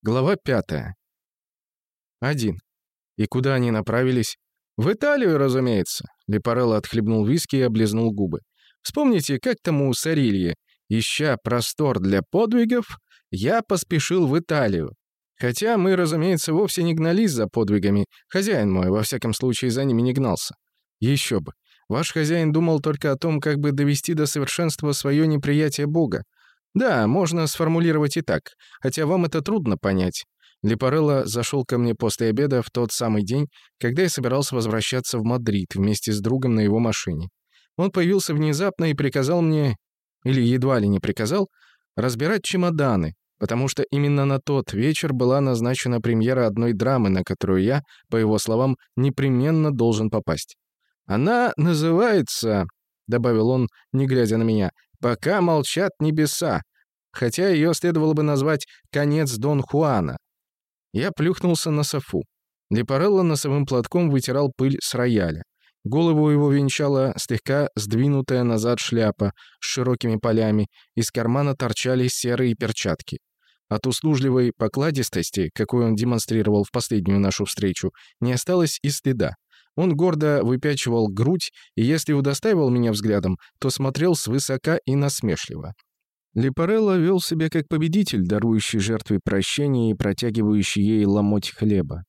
Глава пятая. Один. И куда они направились? В Италию, разумеется. Лепарелло отхлебнул виски и облизнул губы. Вспомните, как тому Сарилье. Ища простор для подвигов, я поспешил в Италию. Хотя мы, разумеется, вовсе не гнались за подвигами. Хозяин мой, во всяком случае, за ними не гнался. Еще бы. Ваш хозяин думал только о том, как бы довести до совершенства свое неприятие Бога. Да, можно сформулировать и так, хотя вам это трудно понять. Лепарелло зашел ко мне после обеда в тот самый день, когда я собирался возвращаться в Мадрид вместе с другом на его машине. Он появился внезапно и приказал мне, или едва ли не приказал, разбирать чемоданы, потому что именно на тот вечер была назначена премьера одной драмы, на которую я, по его словам, непременно должен попасть. Она называется, добавил он, не глядя на меня, «Пока молчат небеса», хотя ее следовало бы назвать «Конец Дон Хуана». Я плюхнулся на софу. Лепарелло носовым платком вытирал пыль с рояля. Голову его венчала слегка сдвинутая назад шляпа с широкими полями, из кармана торчали серые перчатки. От услужливой покладистости, какую он демонстрировал в последнюю нашу встречу, не осталось и следа. Он гордо выпячивал грудь, и если удостаивал меня взглядом, то смотрел свысока и насмешливо. Лепарелло вел себя как победитель, дарующий жертве прощения и протягивающий ей ломоть хлеба.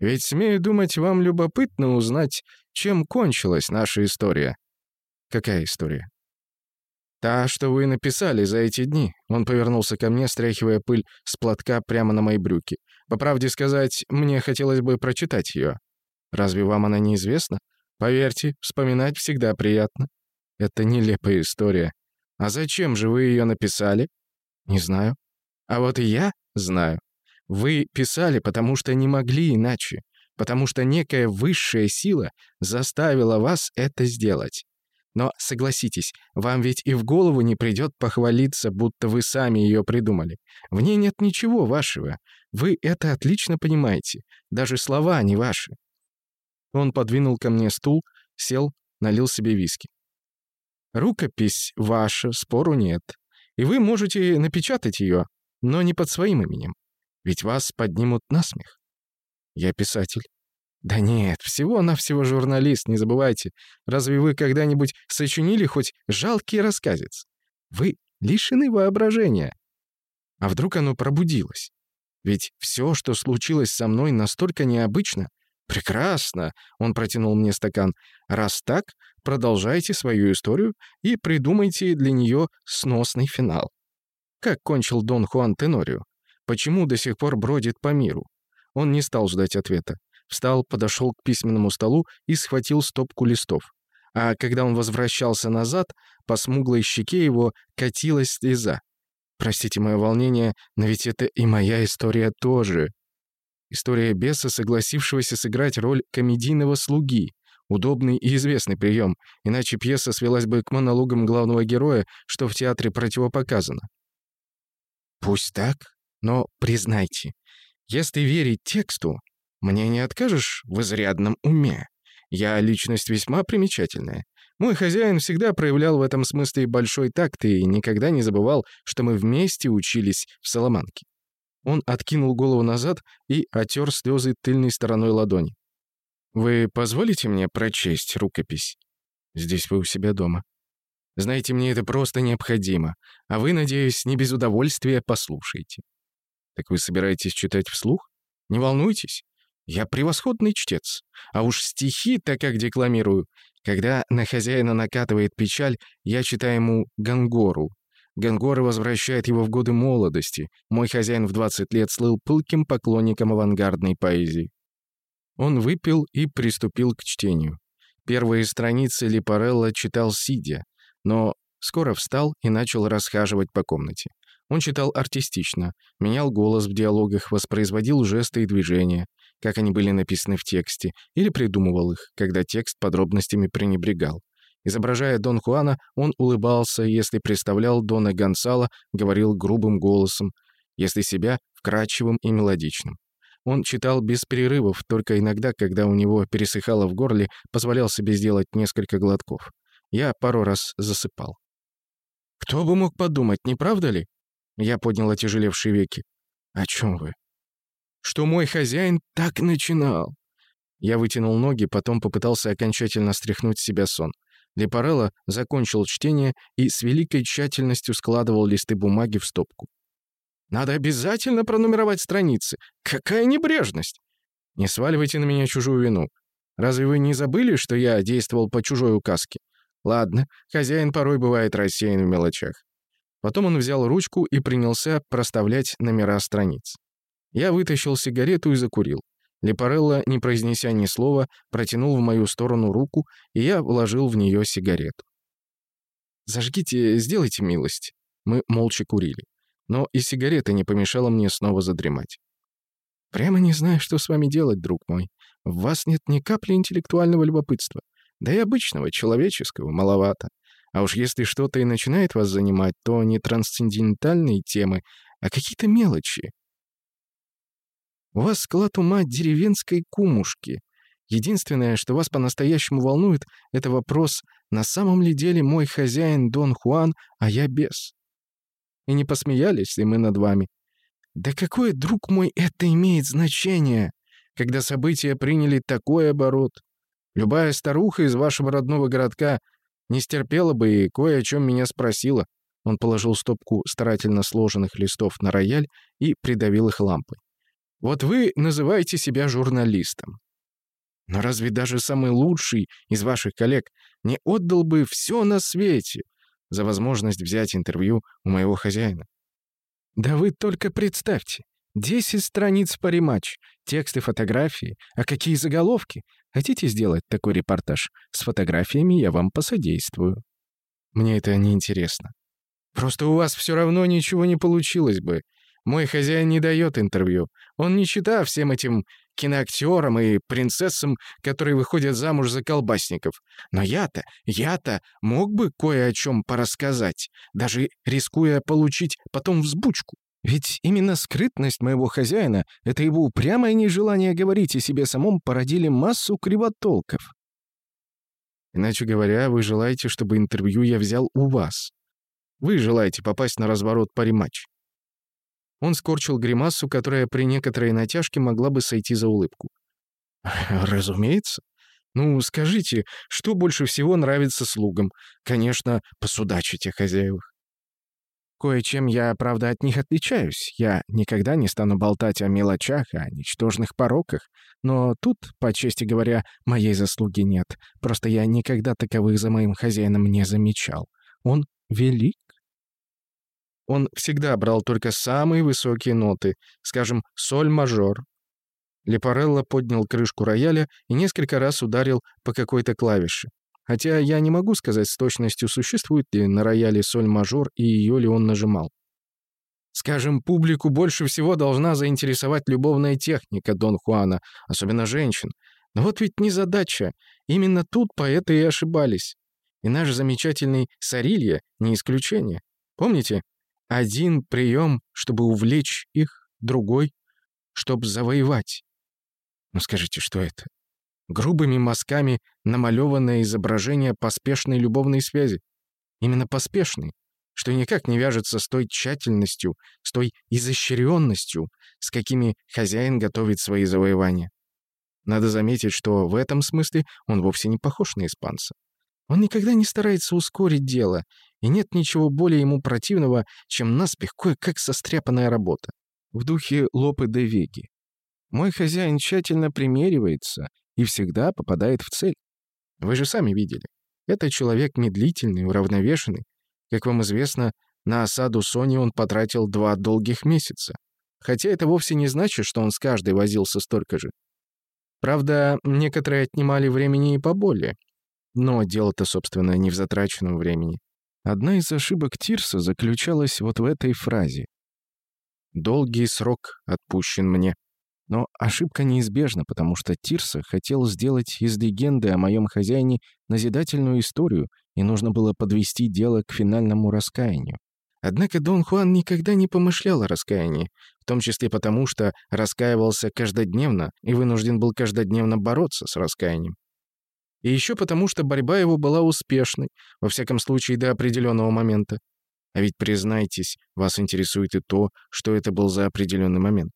«Ведь, смею думать, вам любопытно узнать, чем кончилась наша история». «Какая история?» «Та, что вы написали за эти дни». Он повернулся ко мне, стряхивая пыль с платка прямо на мои брюки. «По правде сказать, мне хотелось бы прочитать ее. Разве вам она неизвестна? Поверьте, вспоминать всегда приятно. Это нелепая история. А зачем же вы ее написали? Не знаю. А вот и я знаю. Вы писали, потому что не могли иначе, потому что некая высшая сила заставила вас это сделать. Но согласитесь, вам ведь и в голову не придет похвалиться, будто вы сами ее придумали. В ней нет ничего вашего. Вы это отлично понимаете. Даже слова не ваши. Он подвинул ко мне стул, сел, налил себе виски. Рукопись ваша, спору нет. И вы можете напечатать ее, но не под своим именем. Ведь вас поднимут на смех. Я писатель. Да нет, всего-навсего журналист, не забывайте. Разве вы когда-нибудь сочинили хоть жалкий рассказец? Вы лишены воображения. А вдруг оно пробудилось? Ведь все, что случилось со мной, настолько необычно. Прекрасно, он протянул мне стакан. Раз так, продолжайте свою историю и придумайте для нее сносный финал. Как кончил Дон Хуан Тенорио? Почему до сих пор бродит по миру? Он не стал ждать ответа. Встал, подошел к письменному столу и схватил стопку листов. А когда он возвращался назад, по смуглой щеке его катилась слеза. Простите мое волнение, но ведь это и моя история тоже. История беса, согласившегося сыграть роль комедийного слуги. Удобный и известный прием, иначе пьеса свелась бы к монологам главного героя, что в театре противопоказано. Пусть так, но признайте, если верить тексту, мне не откажешь в изрядном уме. Я личность весьма примечательная. Мой хозяин всегда проявлял в этом смысле большой такт и никогда не забывал, что мы вместе учились в Соломанке. Он откинул голову назад и отер слезы тыльной стороной ладони. «Вы позволите мне прочесть рукопись? Здесь вы у себя дома. Знаете, мне это просто необходимо, а вы, надеюсь, не без удовольствия послушаете. Так вы собираетесь читать вслух? Не волнуйтесь, я превосходный чтец. А уж стихи, так как декламирую, когда на хозяина накатывает печаль, я читаю ему Гангору, Гангора возвращает его в годы молодости. Мой хозяин в 20 лет слыл пылким поклонником авангардной поэзии. Он выпил и приступил к чтению. Первые страницы Липарелла читал сидя, но скоро встал и начал расхаживать по комнате. Он читал артистично, менял голос в диалогах, воспроизводил жесты и движения, как они были написаны в тексте, или придумывал их, когда текст подробностями пренебрегал. Изображая Дон Хуана, он улыбался, если представлял Дона Гонсала, говорил грубым голосом, если себя — вкрадчивым и мелодичным. Он читал без перерывов, только иногда, когда у него пересыхало в горле, позволял себе сделать несколько глотков. Я пару раз засыпал. «Кто бы мог подумать, не правда ли?» Я поднял отяжелевшие веки. «О чем вы?» «Что мой хозяин так начинал». Я вытянул ноги, потом попытался окончательно стряхнуть с себя сон. Лепарелло закончил чтение и с великой тщательностью складывал листы бумаги в стопку. «Надо обязательно пронумеровать страницы. Какая небрежность!» «Не сваливайте на меня чужую вину. Разве вы не забыли, что я действовал по чужой указке? Ладно, хозяин порой бывает рассеян в мелочах. Потом он взял ручку и принялся проставлять номера страниц. Я вытащил сигарету и закурил. Лепарелло, не произнеся ни слова, протянул в мою сторону руку, и я вложил в нее сигарету. «Зажгите, сделайте милость». Мы молча курили. Но и сигарета не помешала мне снова задремать. «Прямо не знаю, что с вами делать, друг мой. В вас нет ни капли интеллектуального любопытства. Да и обычного, человеческого, маловато. А уж если что-то и начинает вас занимать, то не трансцендентальные темы, а какие-то мелочи. У вас склад ума деревенской кумушки. Единственное, что вас по-настоящему волнует, это вопрос, на самом ли деле мой хозяин Дон Хуан, а я бес. И не посмеялись ли мы над вами? Да какое, друг мой, это имеет значение, когда события приняли такой оборот? Любая старуха из вашего родного городка не стерпела бы и кое о чем меня спросила. Он положил стопку старательно сложенных листов на рояль и придавил их лампой. «Вот вы называете себя журналистом. Но разве даже самый лучший из ваших коллег не отдал бы все на свете за возможность взять интервью у моего хозяина? Да вы только представьте, Десять страниц по рематч, тексты, фотографии. А какие заголовки? Хотите сделать такой репортаж? С фотографиями я вам посодействую. Мне это не интересно. Просто у вас все равно ничего не получилось бы. Мой хозяин не дает интервью. Он не читает всем этим киноактерам и принцессам, которые выходят замуж за колбасников. Но я-то, я-то мог бы кое о чем порассказать, даже рискуя получить потом взбучку. Ведь именно скрытность моего хозяина, это его упрямое нежелание говорить о себе самом породили массу кривотолков. Иначе говоря, вы желаете, чтобы интервью я взял у вас. Вы желаете попасть на разворот пари матч. Он скорчил гримасу, которая при некоторой натяжке могла бы сойти за улыбку. «Разумеется. Ну, скажите, что больше всего нравится слугам? Конечно, посудачить о хозяевах. Кое-чем я, правда, от них отличаюсь. Я никогда не стану болтать о мелочах, о ничтожных пороках. Но тут, по чести говоря, моей заслуги нет. Просто я никогда таковых за моим хозяином не замечал. Он велик. Он всегда брал только самые высокие ноты, скажем, соль-мажор. Лепарелло поднял крышку рояля и несколько раз ударил по какой-то клавише. Хотя я не могу сказать с точностью, существует ли на рояле соль-мажор и ее ли он нажимал. Скажем, публику больше всего должна заинтересовать любовная техника Дон Хуана, особенно женщин. Но вот ведь не задача. Именно тут поэты и ошибались. И наш замечательный Сарилья не исключение. Помните? Один прием, чтобы увлечь их, другой, чтобы завоевать. Ну скажите, что это? грубыми мазками намалеванное изображение поспешной любовной связи. Именно поспешной, что никак не вяжется с той тщательностью, с той изощренностью, с какими хозяин готовит свои завоевания. Надо заметить, что в этом смысле он вовсе не похож на испанца. Он никогда не старается ускорить дело, и нет ничего более ему противного, чем наспех кое-как состряпанная работа. В духе Лопы де Веги. Мой хозяин тщательно примеривается и всегда попадает в цель. Вы же сами видели. Это человек медлительный, уравновешенный. Как вам известно, на осаду Сони он потратил два долгих месяца. Хотя это вовсе не значит, что он с каждой возился столько же. Правда, некоторые отнимали времени и поболее. Но дело-то, собственно, не в затраченном времени. Одна из ошибок Тирса заключалась вот в этой фразе. «Долгий срок отпущен мне». Но ошибка неизбежна, потому что Тирса хотел сделать из легенды о моем хозяине назидательную историю, и нужно было подвести дело к финальному раскаянию. Однако Дон Хуан никогда не помышлял о раскаянии, в том числе потому, что раскаивался каждодневно и вынужден был каждодневно бороться с раскаянием. И еще потому, что борьба его была успешной, во всяком случае до определенного момента. А ведь, признайтесь, вас интересует и то, что это был за определенный момент.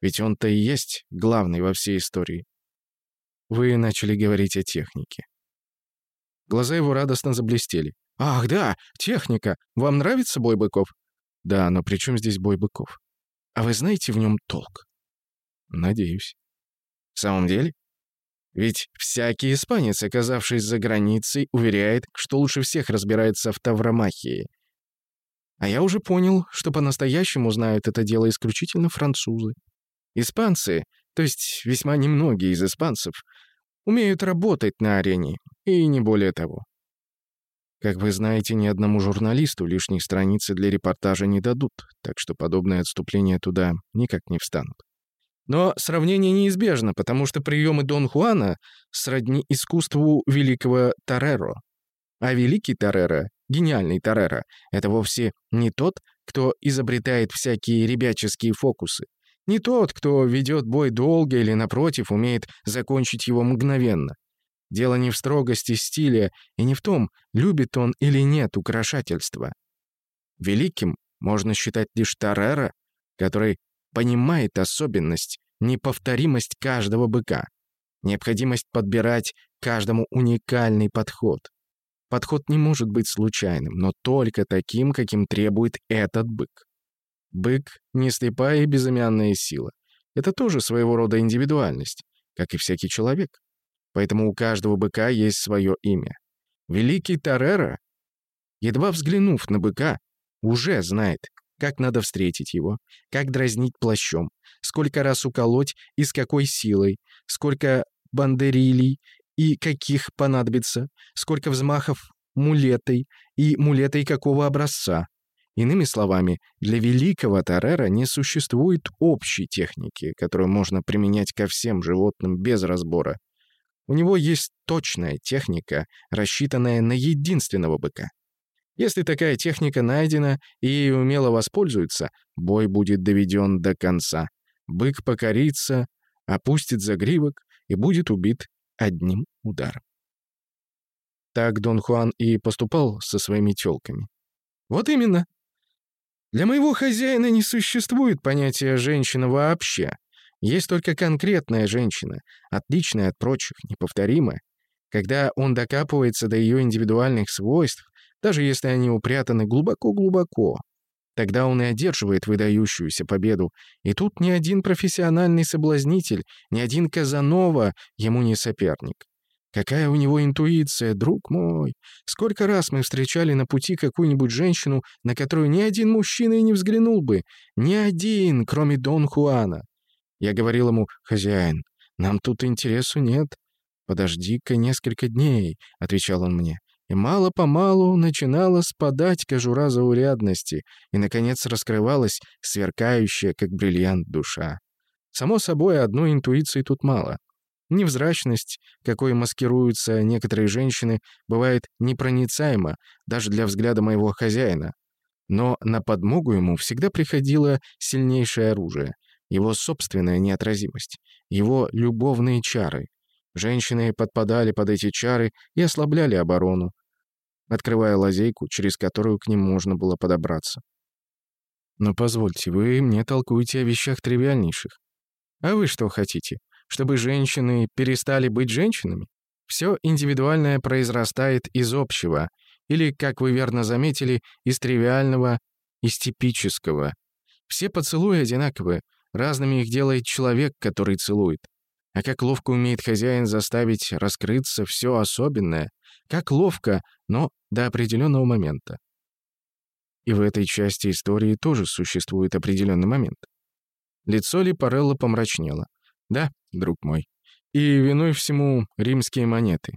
Ведь он-то и есть главный во всей истории. Вы начали говорить о технике. Глаза его радостно заблестели. «Ах, да, техника! Вам нравится бой быков?» «Да, но при чем здесь бой быков?» «А вы знаете в нем толк?» «Надеюсь». «В самом деле?» Ведь всякий испанец, оказавшись за границей, уверяет, что лучше всех разбирается в тавромахии. А я уже понял, что по-настоящему знают это дело исключительно французы. Испанцы, то есть весьма немногие из испанцев, умеют работать на арене, и не более того. Как вы знаете, ни одному журналисту лишней страницы для репортажа не дадут, так что подобные отступления туда никак не встанут. Но сравнение неизбежно, потому что приемы Дон Хуана сродни искусству великого Тореро. А великий Тореро, гениальный Тореро, это вовсе не тот, кто изобретает всякие ребяческие фокусы. Не тот, кто ведет бой долго или, напротив, умеет закончить его мгновенно. Дело не в строгости стиля и не в том, любит он или нет украшательства. Великим можно считать лишь Тарера, который понимает особенность, неповторимость каждого быка, необходимость подбирать каждому уникальный подход. Подход не может быть случайным, но только таким, каким требует этот бык. Бык — не слепая и безымянная сила. Это тоже своего рода индивидуальность, как и всякий человек. Поэтому у каждого быка есть свое имя. Великий Тарера, едва взглянув на быка, уже знает, как надо встретить его, как дразнить плащом, сколько раз уколоть и с какой силой, сколько бандерилей и каких понадобится, сколько взмахов мулетой и мулетой какого образца. Иными словами, для великого Тарера не существует общей техники, которую можно применять ко всем животным без разбора. У него есть точная техника, рассчитанная на единственного быка. Если такая техника найдена и ей умело воспользуются, бой будет доведен до конца. Бык покорится, опустит загривок и будет убит одним ударом. Так Дон Хуан и поступал со своими тёлками. Вот именно. Для моего хозяина не существует понятия «женщина» вообще. Есть только конкретная женщина, отличная от прочих, неповторимая. Когда он докапывается до ее индивидуальных свойств, даже если они упрятаны глубоко-глубоко. Тогда он и одерживает выдающуюся победу. И тут ни один профессиональный соблазнитель, ни один Казанова ему не соперник. Какая у него интуиция, друг мой! Сколько раз мы встречали на пути какую-нибудь женщину, на которую ни один мужчина и не взглянул бы. Ни один, кроме Дон Хуана. Я говорил ему, «Хозяин, нам тут интересу нет». «Подожди-ка несколько дней», — отвечал он мне и мало-помалу начинала спадать кожура заурядности, и, наконец, раскрывалась сверкающая, как бриллиант, душа. Само собой, одной интуиции тут мало. Невзрачность, какой маскируются некоторые женщины, бывает непроницаема даже для взгляда моего хозяина. Но на подмогу ему всегда приходило сильнейшее оружие — его собственная неотразимость, его любовные чары. Женщины подпадали под эти чары и ослабляли оборону, открывая лазейку, через которую к ним можно было подобраться. Но позвольте, вы мне толкуете о вещах тривиальнейших. А вы что хотите? Чтобы женщины перестали быть женщинами? Все индивидуальное произрастает из общего, или, как вы верно заметили, из тривиального, из типического. Все поцелуи одинаковые, разными их делает человек, который целует. А как ловко умеет хозяин заставить раскрыться все особенное, как ловко, но до определенного момента. И в этой части истории тоже существует определенный момент. Лицо Липарелла помрачнело. «Да, друг мой. И виной всему римские монеты.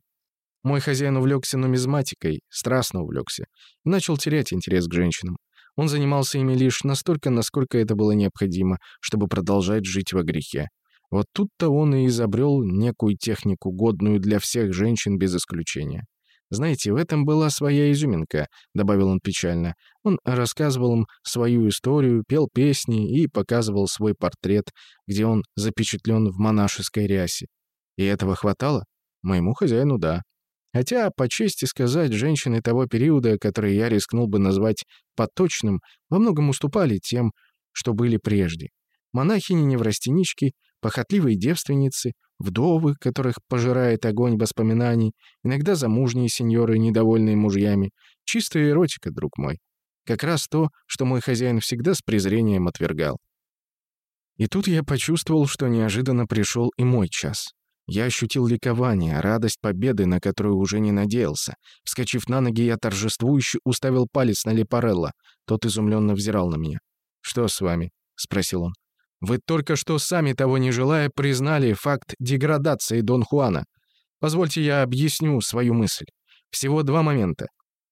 Мой хозяин увлекся нумизматикой, страстно увлекся, и начал терять интерес к женщинам. Он занимался ими лишь настолько, насколько это было необходимо, чтобы продолжать жить во грехе. Вот тут-то он и изобрел некую технику, годную для всех женщин без исключения. Знаете, в этом была своя изюминка», — добавил он печально. Он рассказывал им свою историю, пел песни и показывал свой портрет, где он запечатлен в монашеской рясе. И этого хватало? Моему хозяину — да. Хотя, по чести сказать, женщины того периода, которые я рискнул бы назвать поточным, во многом уступали тем, что были прежде. Монахини-неврастенички, похотливые девственницы, вдовы, которых пожирает огонь воспоминаний, иногда замужние сеньоры, недовольные мужьями. Чистая эротика, друг мой. Как раз то, что мой хозяин всегда с презрением отвергал. И тут я почувствовал, что неожиданно пришел и мой час. Я ощутил ликование, радость победы, на которую уже не надеялся. Вскочив на ноги, я торжествующе уставил палец на Лепарелло. Тот изумленно взирал на меня. «Что с вами?» — спросил он. «Вы только что, сами того не желая, признали факт деградации Дон Хуана. Позвольте я объясню свою мысль. Всего два момента.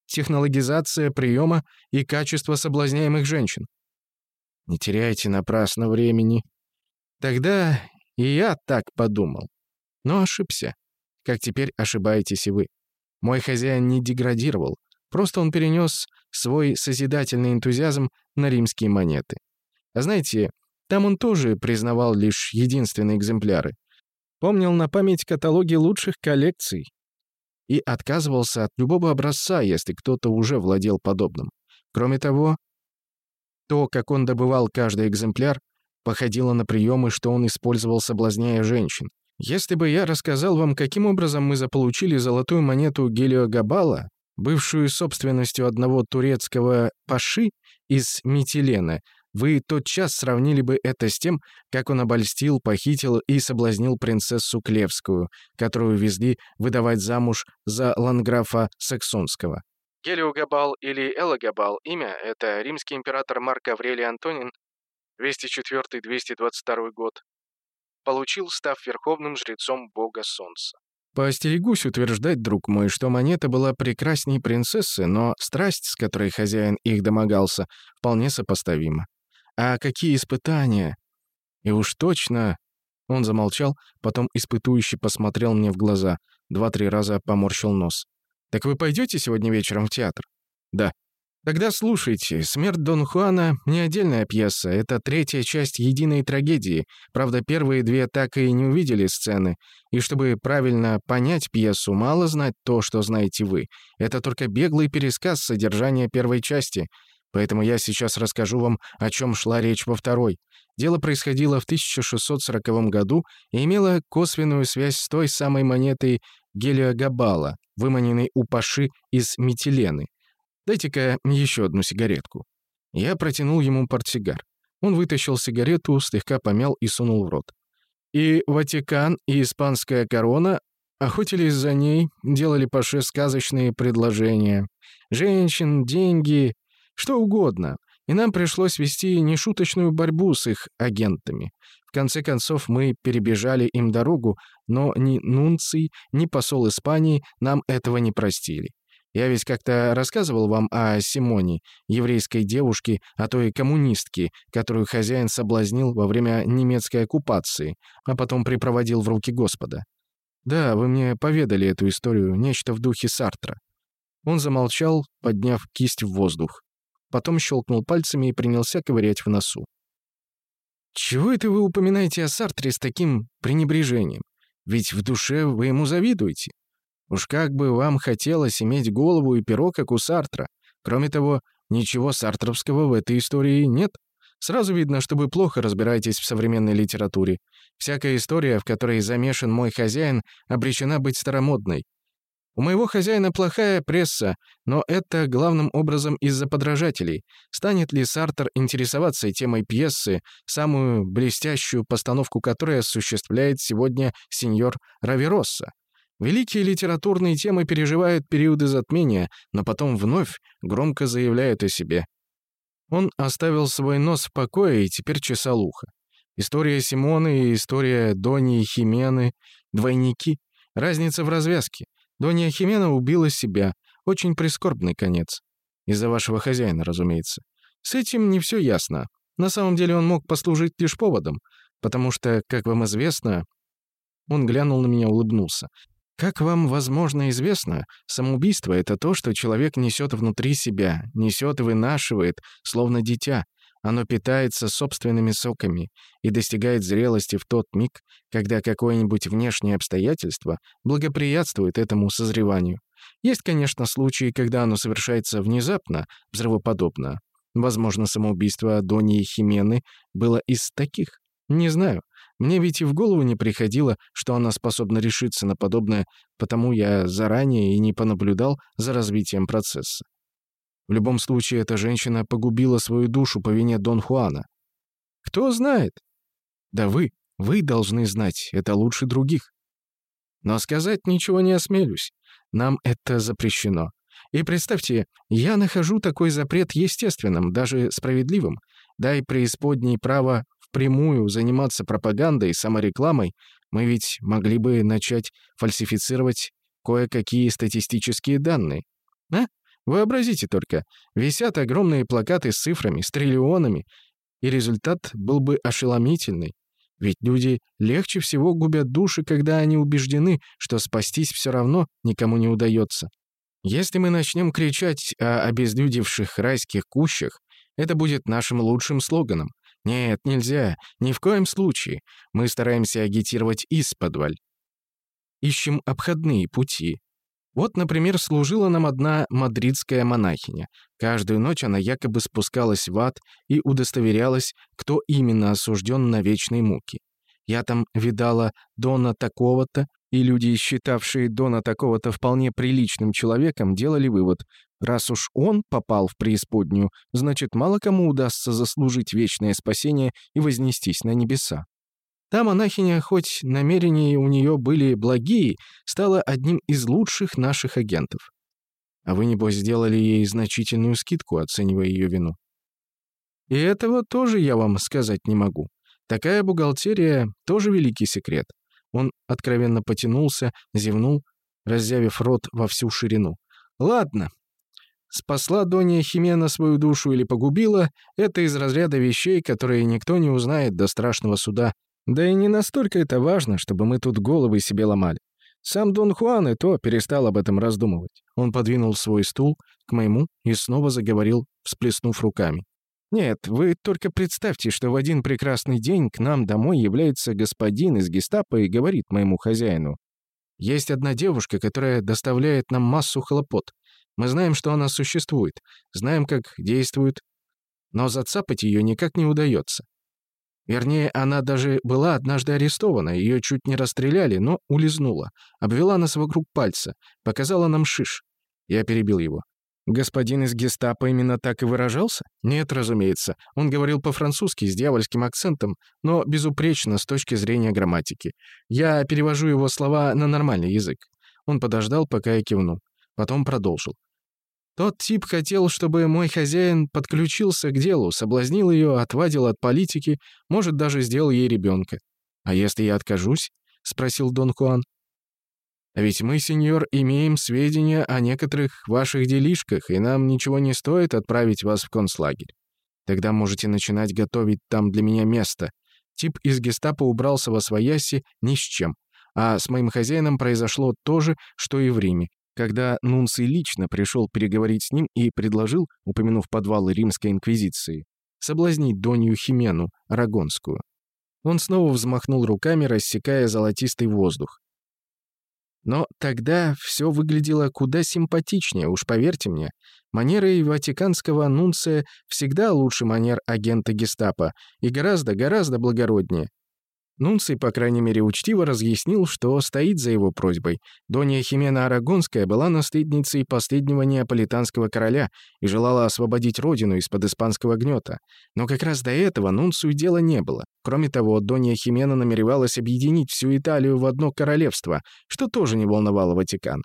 Технологизация приема и качество соблазняемых женщин. Не теряйте напрасно времени. Тогда и я так подумал. Но ошибся. Как теперь ошибаетесь и вы. Мой хозяин не деградировал, просто он перенес свой созидательный энтузиазм на римские монеты. А знаете, там он тоже признавал лишь единственные экземпляры. Помнил на память каталоги лучших коллекций и отказывался от любого образца, если кто-то уже владел подобным. Кроме того, то, как он добывал каждый экземпляр, походило на приемы, что он использовал, соблазняя женщин. Если бы я рассказал вам, каким образом мы заполучили золотую монету Гелиогабала, бывшую собственностью одного турецкого паши из Митилена, вы тотчас сравнили бы это с тем, как он обольстил, похитил и соблазнил принцессу Клевскую, которую везли выдавать замуж за ланграфа Саксонского. Гелиогабал или Элагабал – имя – это римский император Марк Аврелий Антонин, 204-222 год, получил, став верховным жрецом бога солнца. Поостерегусь утверждать, друг мой, что монета была прекрасней принцессы, но страсть, с которой хозяин их домогался, вполне сопоставима. А какие испытания! И уж точно... Он замолчал, потом испытующе посмотрел мне в глаза, два-три раза поморщил нос. «Так вы пойдете сегодня вечером в театр?» «Да». Тогда слушайте, «Смерть Дон Хуана» — не отдельная пьеса, это третья часть единой трагедии. Правда, первые две так и не увидели сцены. И чтобы правильно понять пьесу, мало знать то, что знаете вы. Это только беглый пересказ содержания первой части. Поэтому я сейчас расскажу вам, о чем шла речь во второй. Дело происходило в 1640 году и имело косвенную связь с той самой монетой Гелиогабала, выманенной у Паши из Метилены. «Дайте-ка еще одну сигаретку». Я протянул ему портсигар. Он вытащил сигарету, слегка помял и сунул в рот. И Ватикан, и испанская корона охотились за ней, делали Паше сказочные предложения. Женщин, деньги, что угодно. И нам пришлось вести нешуточную борьбу с их агентами. В конце концов, мы перебежали им дорогу, но ни Нунций, ни посол Испании нам этого не простили. Я ведь как-то рассказывал вам о Симоне, еврейской девушке, а то и коммунистке, которую хозяин соблазнил во время немецкой оккупации, а потом припроводил в руки Господа. Да, вы мне поведали эту историю, нечто в духе Сартра. Он замолчал, подняв кисть в воздух. Потом щелкнул пальцами и принялся ковырять в носу. «Чего это вы упоминаете о Сартре с таким пренебрежением? Ведь в душе вы ему завидуете. Уж как бы вам хотелось иметь голову и перо, как у Сартра. Кроме того, ничего сартровского в этой истории нет. Сразу видно, что вы плохо разбираетесь в современной литературе. Всякая история, в которой замешан мой хозяин, обречена быть старомодной. У моего хозяина плохая пресса, но это главным образом из-за подражателей. Станет ли Сартер интересоваться темой пьесы, самую блестящую постановку которой осуществляет сегодня сеньор Раверосса? Великие литературные темы переживают периоды затмения, но потом вновь громко заявляют о себе. Он оставил свой нос в покое и теперь чесал ухо. История Симоны и история Дони и Химены — двойники. Разница в развязке. Донья Химена убила себя. Очень прискорбный конец. Из-за вашего хозяина, разумеется. С этим не все ясно. На самом деле он мог послужить лишь поводом, потому что, как вам известно... Он глянул на меня, улыбнулся. Как вам, возможно, известно, самоубийство — это то, что человек несет внутри себя, несет и вынашивает, словно дитя. Оно питается собственными соками и достигает зрелости в тот миг, когда какое-нибудь внешнее обстоятельство благоприятствует этому созреванию. Есть, конечно, случаи, когда оно совершается внезапно, взрывоподобно. Возможно, самоубийство Донии Химены было из таких. Не знаю. Мне ведь и в голову не приходило, что она способна решиться на подобное, потому я заранее и не понаблюдал за развитием процесса. В любом случае, эта женщина погубила свою душу по вине Дон Хуана. Кто знает? Да вы, вы должны знать, это лучше других. Но сказать ничего не осмелюсь. Нам это запрещено. И представьте, я нахожу такой запрет естественным, даже справедливым. Дай преисподней право впрямую заниматься пропагандой, саморекламой, мы ведь могли бы начать фальсифицировать кое-какие статистические данные. А? Вообразите только, висят огромные плакаты с цифрами, с триллионами, и результат был бы ошеломительный. Ведь люди легче всего губят души, когда они убеждены, что спастись все равно никому не удается. Если мы начнем кричать о обезлюдевших райских кущах, это будет нашим лучшим слоганом. Нет, нельзя, ни в коем случае. Мы стараемся агитировать из-подваль. Ищем обходные пути, вот, например, служила нам одна мадридская монахиня. Каждую ночь она якобы спускалась в ад и удостоверялась, кто именно осужден на вечные муки. Я там видала Дона такого-то, и люди, считавшие Дона такого-то вполне приличным человеком, делали вывод, раз уж он попал в преисподнюю, значит, мало кому удастся заслужить вечное спасение и вознестись на небеса. Та монахиня, хоть намерения у нее были благие, стала одним из лучших наших агентов. А вы, небось, сделали ей значительную скидку, оценивая ее вину. И этого тоже я вам сказать не могу. Такая бухгалтерия — тоже великий секрет. Он откровенно потянулся, зевнул, разъявив рот во всю ширину. «Ладно. Спасла Донья Химена свою душу или погубила — это из разряда вещей, которые никто не узнает до страшного суда да и не настолько это важно, чтобы мы тут головы себе ломали. Сам Дон Хуан и то перестал об этом раздумывать. Он подвинул свой стул к моему и снова заговорил, всплеснув руками. «Нет, вы только представьте, что в один прекрасный день к нам домой является господин из гестапо и говорит моему хозяину. Есть одна девушка, которая доставляет нам массу хлопот. Мы знаем, что она существует, знаем, как действует, но зацапать ее никак не удается. Вернее, она даже была однажды арестована, ее чуть не расстреляли, но улизнула. Обвела нас вокруг пальца, показала нам шиш. Я перебил его. Господин из гестапо именно так и выражался? Нет, разумеется. Он говорил по-французски с дьявольским акцентом, но безупречно с точки зрения грамматики. Я перевожу его слова на нормальный язык. Он подождал, пока я кивну. Потом продолжил. Тот тип хотел, чтобы мой хозяин подключился к делу, соблазнил ее, отвадил от политики, может, даже сделал ей ребенка. «А если я откажусь?» — спросил Дон Хуан. «А ведь мы, сеньор, имеем сведения о некоторых ваших делишках, и нам ничего не стоит отправить вас в концлагерь. Тогда можете начинать готовить там для меня место». Тип из гестапо убрался во свояси ни с чем. А с моим хозяином произошло то же, что и в Риме когда Нунций лично пришел переговорить с ним и предложил, упомянув подвалы Римской Инквизиции, соблазнить Донью Химену, Арагонскую. Он снова взмахнул руками, рассекая золотистый воздух. Но тогда все выглядело куда симпатичнее, уж поверьте мне. Манеры ватиканского нунция всегда лучше манер агента гестапо и гораздо-гораздо благороднее. Нунций, по крайней мере, учтиво разъяснил, что стоит за его просьбой. Донья Химена Арагонская была наследницей последнего неаполитанского короля и желала освободить родину из-под испанского гнета. Но как раз до этого Нунцию дела не было. Кроме того, Донья Химена намеревалась объединить всю Италию в одно королевство, что тоже не волновало Ватикан.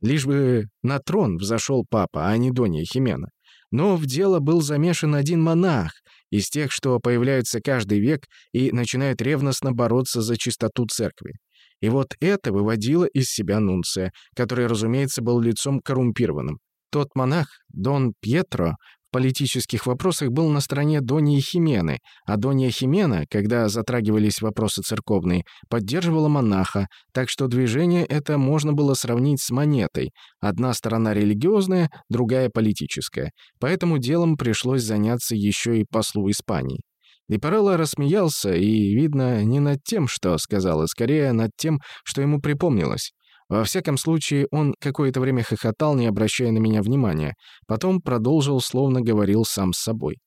Лишь бы на трон взошел папа, а не Донья Химена. Но в дело был замешан один монах, из тех, что появляются каждый век и начинают ревностно бороться за чистоту церкви. И вот это выводило из себя Нунция, который, разумеется, был лицом коррумпированным. Тот монах, Дон Пьетро, политических вопросах был на стороне Доньи Химены, а Донья Химена, когда затрагивались вопросы церковные, поддерживала монаха, так что движение это можно было сравнить с монетой. Одна сторона религиозная, другая политическая. Поэтому делом пришлось заняться еще и послу Испании. Липарелло рассмеялся, и, видно, не над тем, что сказал, а скорее над тем, что ему припомнилось. Во всяком случае, он какое-то время хохотал, не обращая на меня внимания. Потом продолжил, словно говорил сам с собой.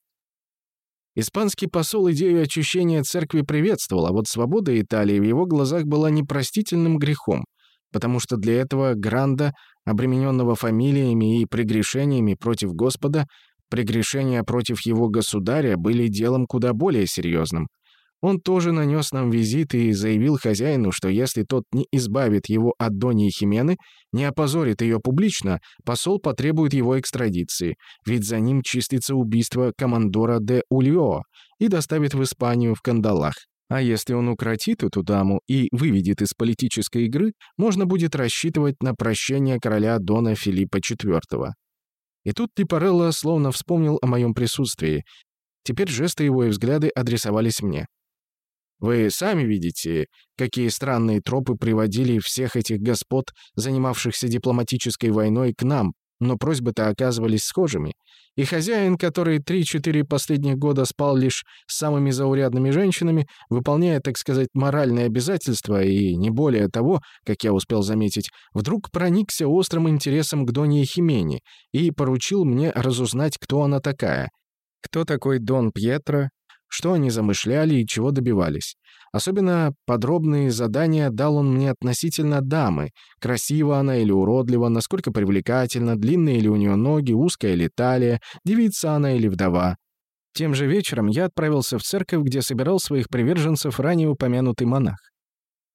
Испанский посол идею очищения церкви приветствовал, а вот свобода Италии в его глазах была непростительным грехом, потому что для этого Гранда, обремененного фамилиями и прегрешениями против Господа, прегрешения против его государя были делом куда более серьезным. Он тоже нанес нам визит и заявил хозяину, что если тот не избавит его от Дони Химены, не опозорит ее публично, посол потребует его экстрадиции, ведь за ним чистится убийство командора де Ульо и доставит в Испанию в кандалах. А если он укротит эту даму и выведет из политической игры, можно будет рассчитывать на прощение короля Дона Филиппа IV. И тут Липарелло словно вспомнил о моем присутствии. Теперь жесты его и взгляды адресовались мне. Вы сами видите, какие странные тропы приводили всех этих господ, занимавшихся дипломатической войной, к нам, но просьбы-то оказывались схожими. И хозяин, который три-четыре последних года спал лишь с самыми заурядными женщинами, выполняя, так сказать, моральные обязательства и не более того, как я успел заметить, вдруг проникся острым интересом к Доне Химене и поручил мне разузнать, кто она такая. Кто такой Дон Пьетро, что они замышляли и чего добивались. Особенно подробные задания дал он мне относительно дамы. Красива она или уродлива, насколько привлекательна, длинные ли у нее ноги, узкая ли талия, девица она или вдова. Тем же вечером я отправился в церковь, где собирал своих приверженцев ранее упомянутый монах.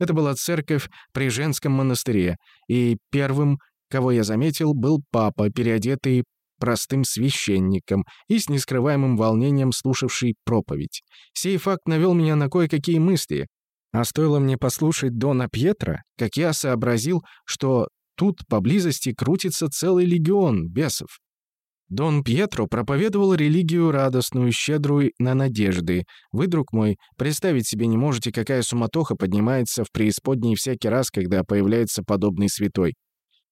Это была церковь при женском монастыре, и первым, кого я заметил, был папа, переодетый простым священником и с нескрываемым волнением слушавший проповедь. Сей факт навел меня на кое-какие мысли, а стоило мне послушать Дона Пьетро, как я сообразил, что тут поблизости крутится целый легион бесов. Дон Пьетро проповедовал религию радостную, щедрую на надежды. Вы, друг мой, представить себе не можете, какая суматоха поднимается в преисподней всякий раз, когда появляется подобный святой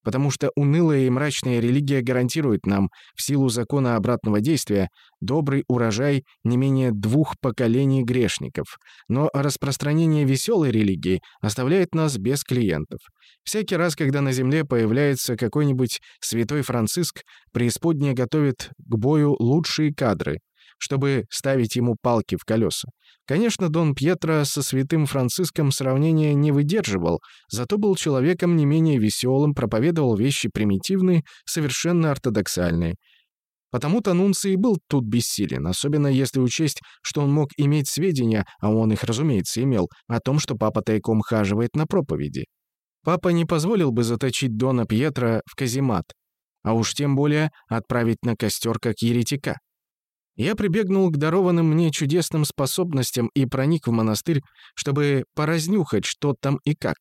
потому что унылая и мрачная религия гарантирует нам, в силу закона обратного действия, добрый урожай не менее двух поколений грешников. Но распространение веселой религии оставляет нас без клиентов. Всякий раз, когда на земле появляется какой-нибудь святой Франциск, преисподняя готовит к бою лучшие кадры, чтобы ставить ему палки в колеса. Конечно, Дон Пьетро со святым Франциском сравнения не выдерживал, зато был человеком не менее веселым, проповедовал вещи примитивные, совершенно ортодоксальные. Потому-то Нунций был тут бессилен, особенно если учесть, что он мог иметь сведения, а он их, разумеется, имел, о том, что папа тайком хаживает на проповеди. Папа не позволил бы заточить Дона Пьетро в каземат, а уж тем более отправить на костер как еретика. Я прибегнул к дарованным мне чудесным способностям и проник в монастырь, чтобы поразнюхать, что там и как.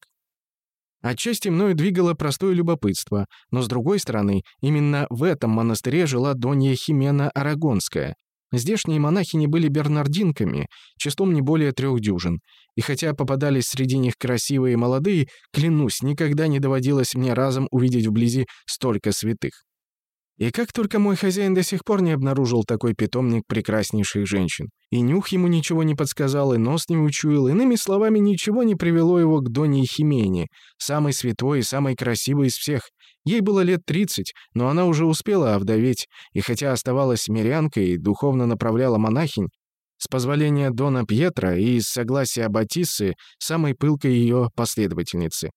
Отчасти мною двигало простое любопытство, но, с другой стороны, именно в этом монастыре жила Донья Химена Арагонская. Здешние монахини были бернардинками, числом не более трех дюжин. И хотя попадались среди них красивые и молодые, клянусь, никогда не доводилось мне разом увидеть вблизи столько святых. И как только мой хозяин до сих пор не обнаружил такой питомник прекраснейших женщин. И нюх ему ничего не подсказал, и нос не учуял, иными словами, ничего не привело его к Доне Химене, самой святой и самой красивой из всех. Ей было лет 30, но она уже успела овдоветь, и хотя оставалась мирянкой и духовно направляла монахинь, с позволения Дона Пьетра и из согласия Батиссы, самой пылкой ее последовательницы.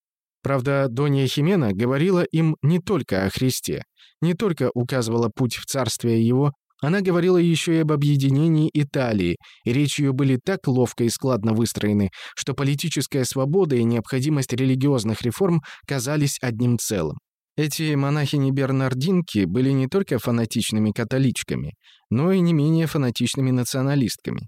Правда, Донья Химена говорила им не только о Христе не только указывала путь в царствие его, она говорила еще и об объединении Италии, и речи ее были так ловко и складно выстроены, что политическая свобода и необходимость религиозных реформ казались одним целым. Эти монахини-бернардинки были не только фанатичными католичками, но и не менее фанатичными националистками.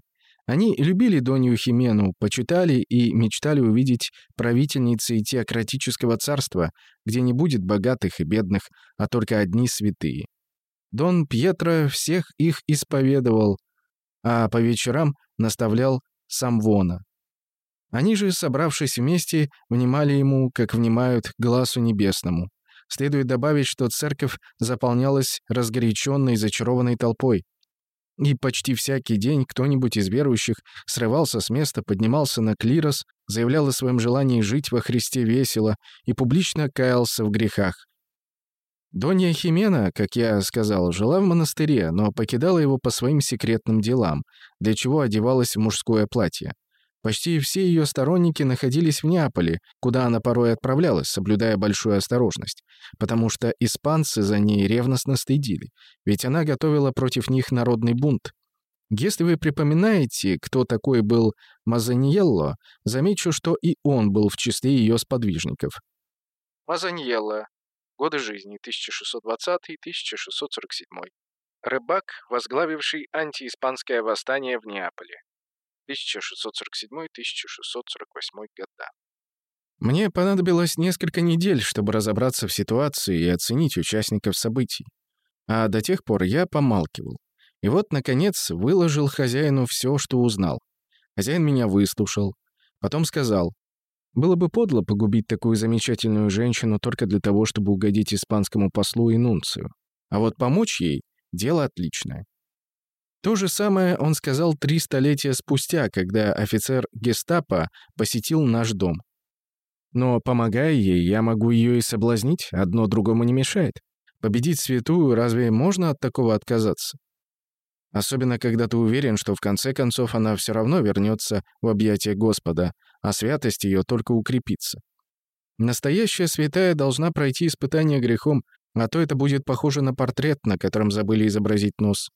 Они любили Донью Химену, почитали и мечтали увидеть правительницей теократического царства, где не будет богатых и бедных, а только одни святые. Дон Пьетро всех их исповедовал, а по вечерам наставлял Самвона. Они же, собравшись вместе, внимали ему, как внимают глазу небесному. Следует добавить, что церковь заполнялась разгоряченной, зачарованной толпой. И почти всякий день кто-нибудь из верующих срывался с места, поднимался на клирос, заявлял о своем желании жить во Христе весело и публично каялся в грехах. Донья Химена, как я сказал, жила в монастыре, но покидала его по своим секретным делам, для чего одевалась в мужское платье. Почти все ее сторонники находились в Неаполе, куда она порой отправлялась, соблюдая большую осторожность, потому что испанцы за ней ревностно стыдили, ведь она готовила против них народный бунт. Если вы припоминаете, кто такой был Мазаньелло, замечу, что и он был в числе ее сподвижников. Мазаньелло. Годы жизни 1620-1647. Рыбак, возглавивший антииспанское восстание в Неаполе. 1647-1648 года. Мне понадобилось несколько недель, чтобы разобраться в ситуации и оценить участников событий. А до тех пор я помалкивал. И вот, наконец, выложил хозяину все, что узнал. Хозяин меня выслушал. Потом сказал, «Было бы подло погубить такую замечательную женщину только для того, чтобы угодить испанскому послу и нунцию. А вот помочь ей — дело отличное. То же самое он сказал три столетия спустя, когда офицер гестапо посетил наш дом. Но, помогая ей, я могу ее и соблазнить, одно другому не мешает. Победить святую, разве можно от такого отказаться? Особенно, когда ты уверен, что в конце концов она все равно вернется в объятия Господа, а святость ее только укрепится. Настоящая святая должна пройти испытание грехом, а то это будет похоже на портрет, на котором забыли изобразить нос.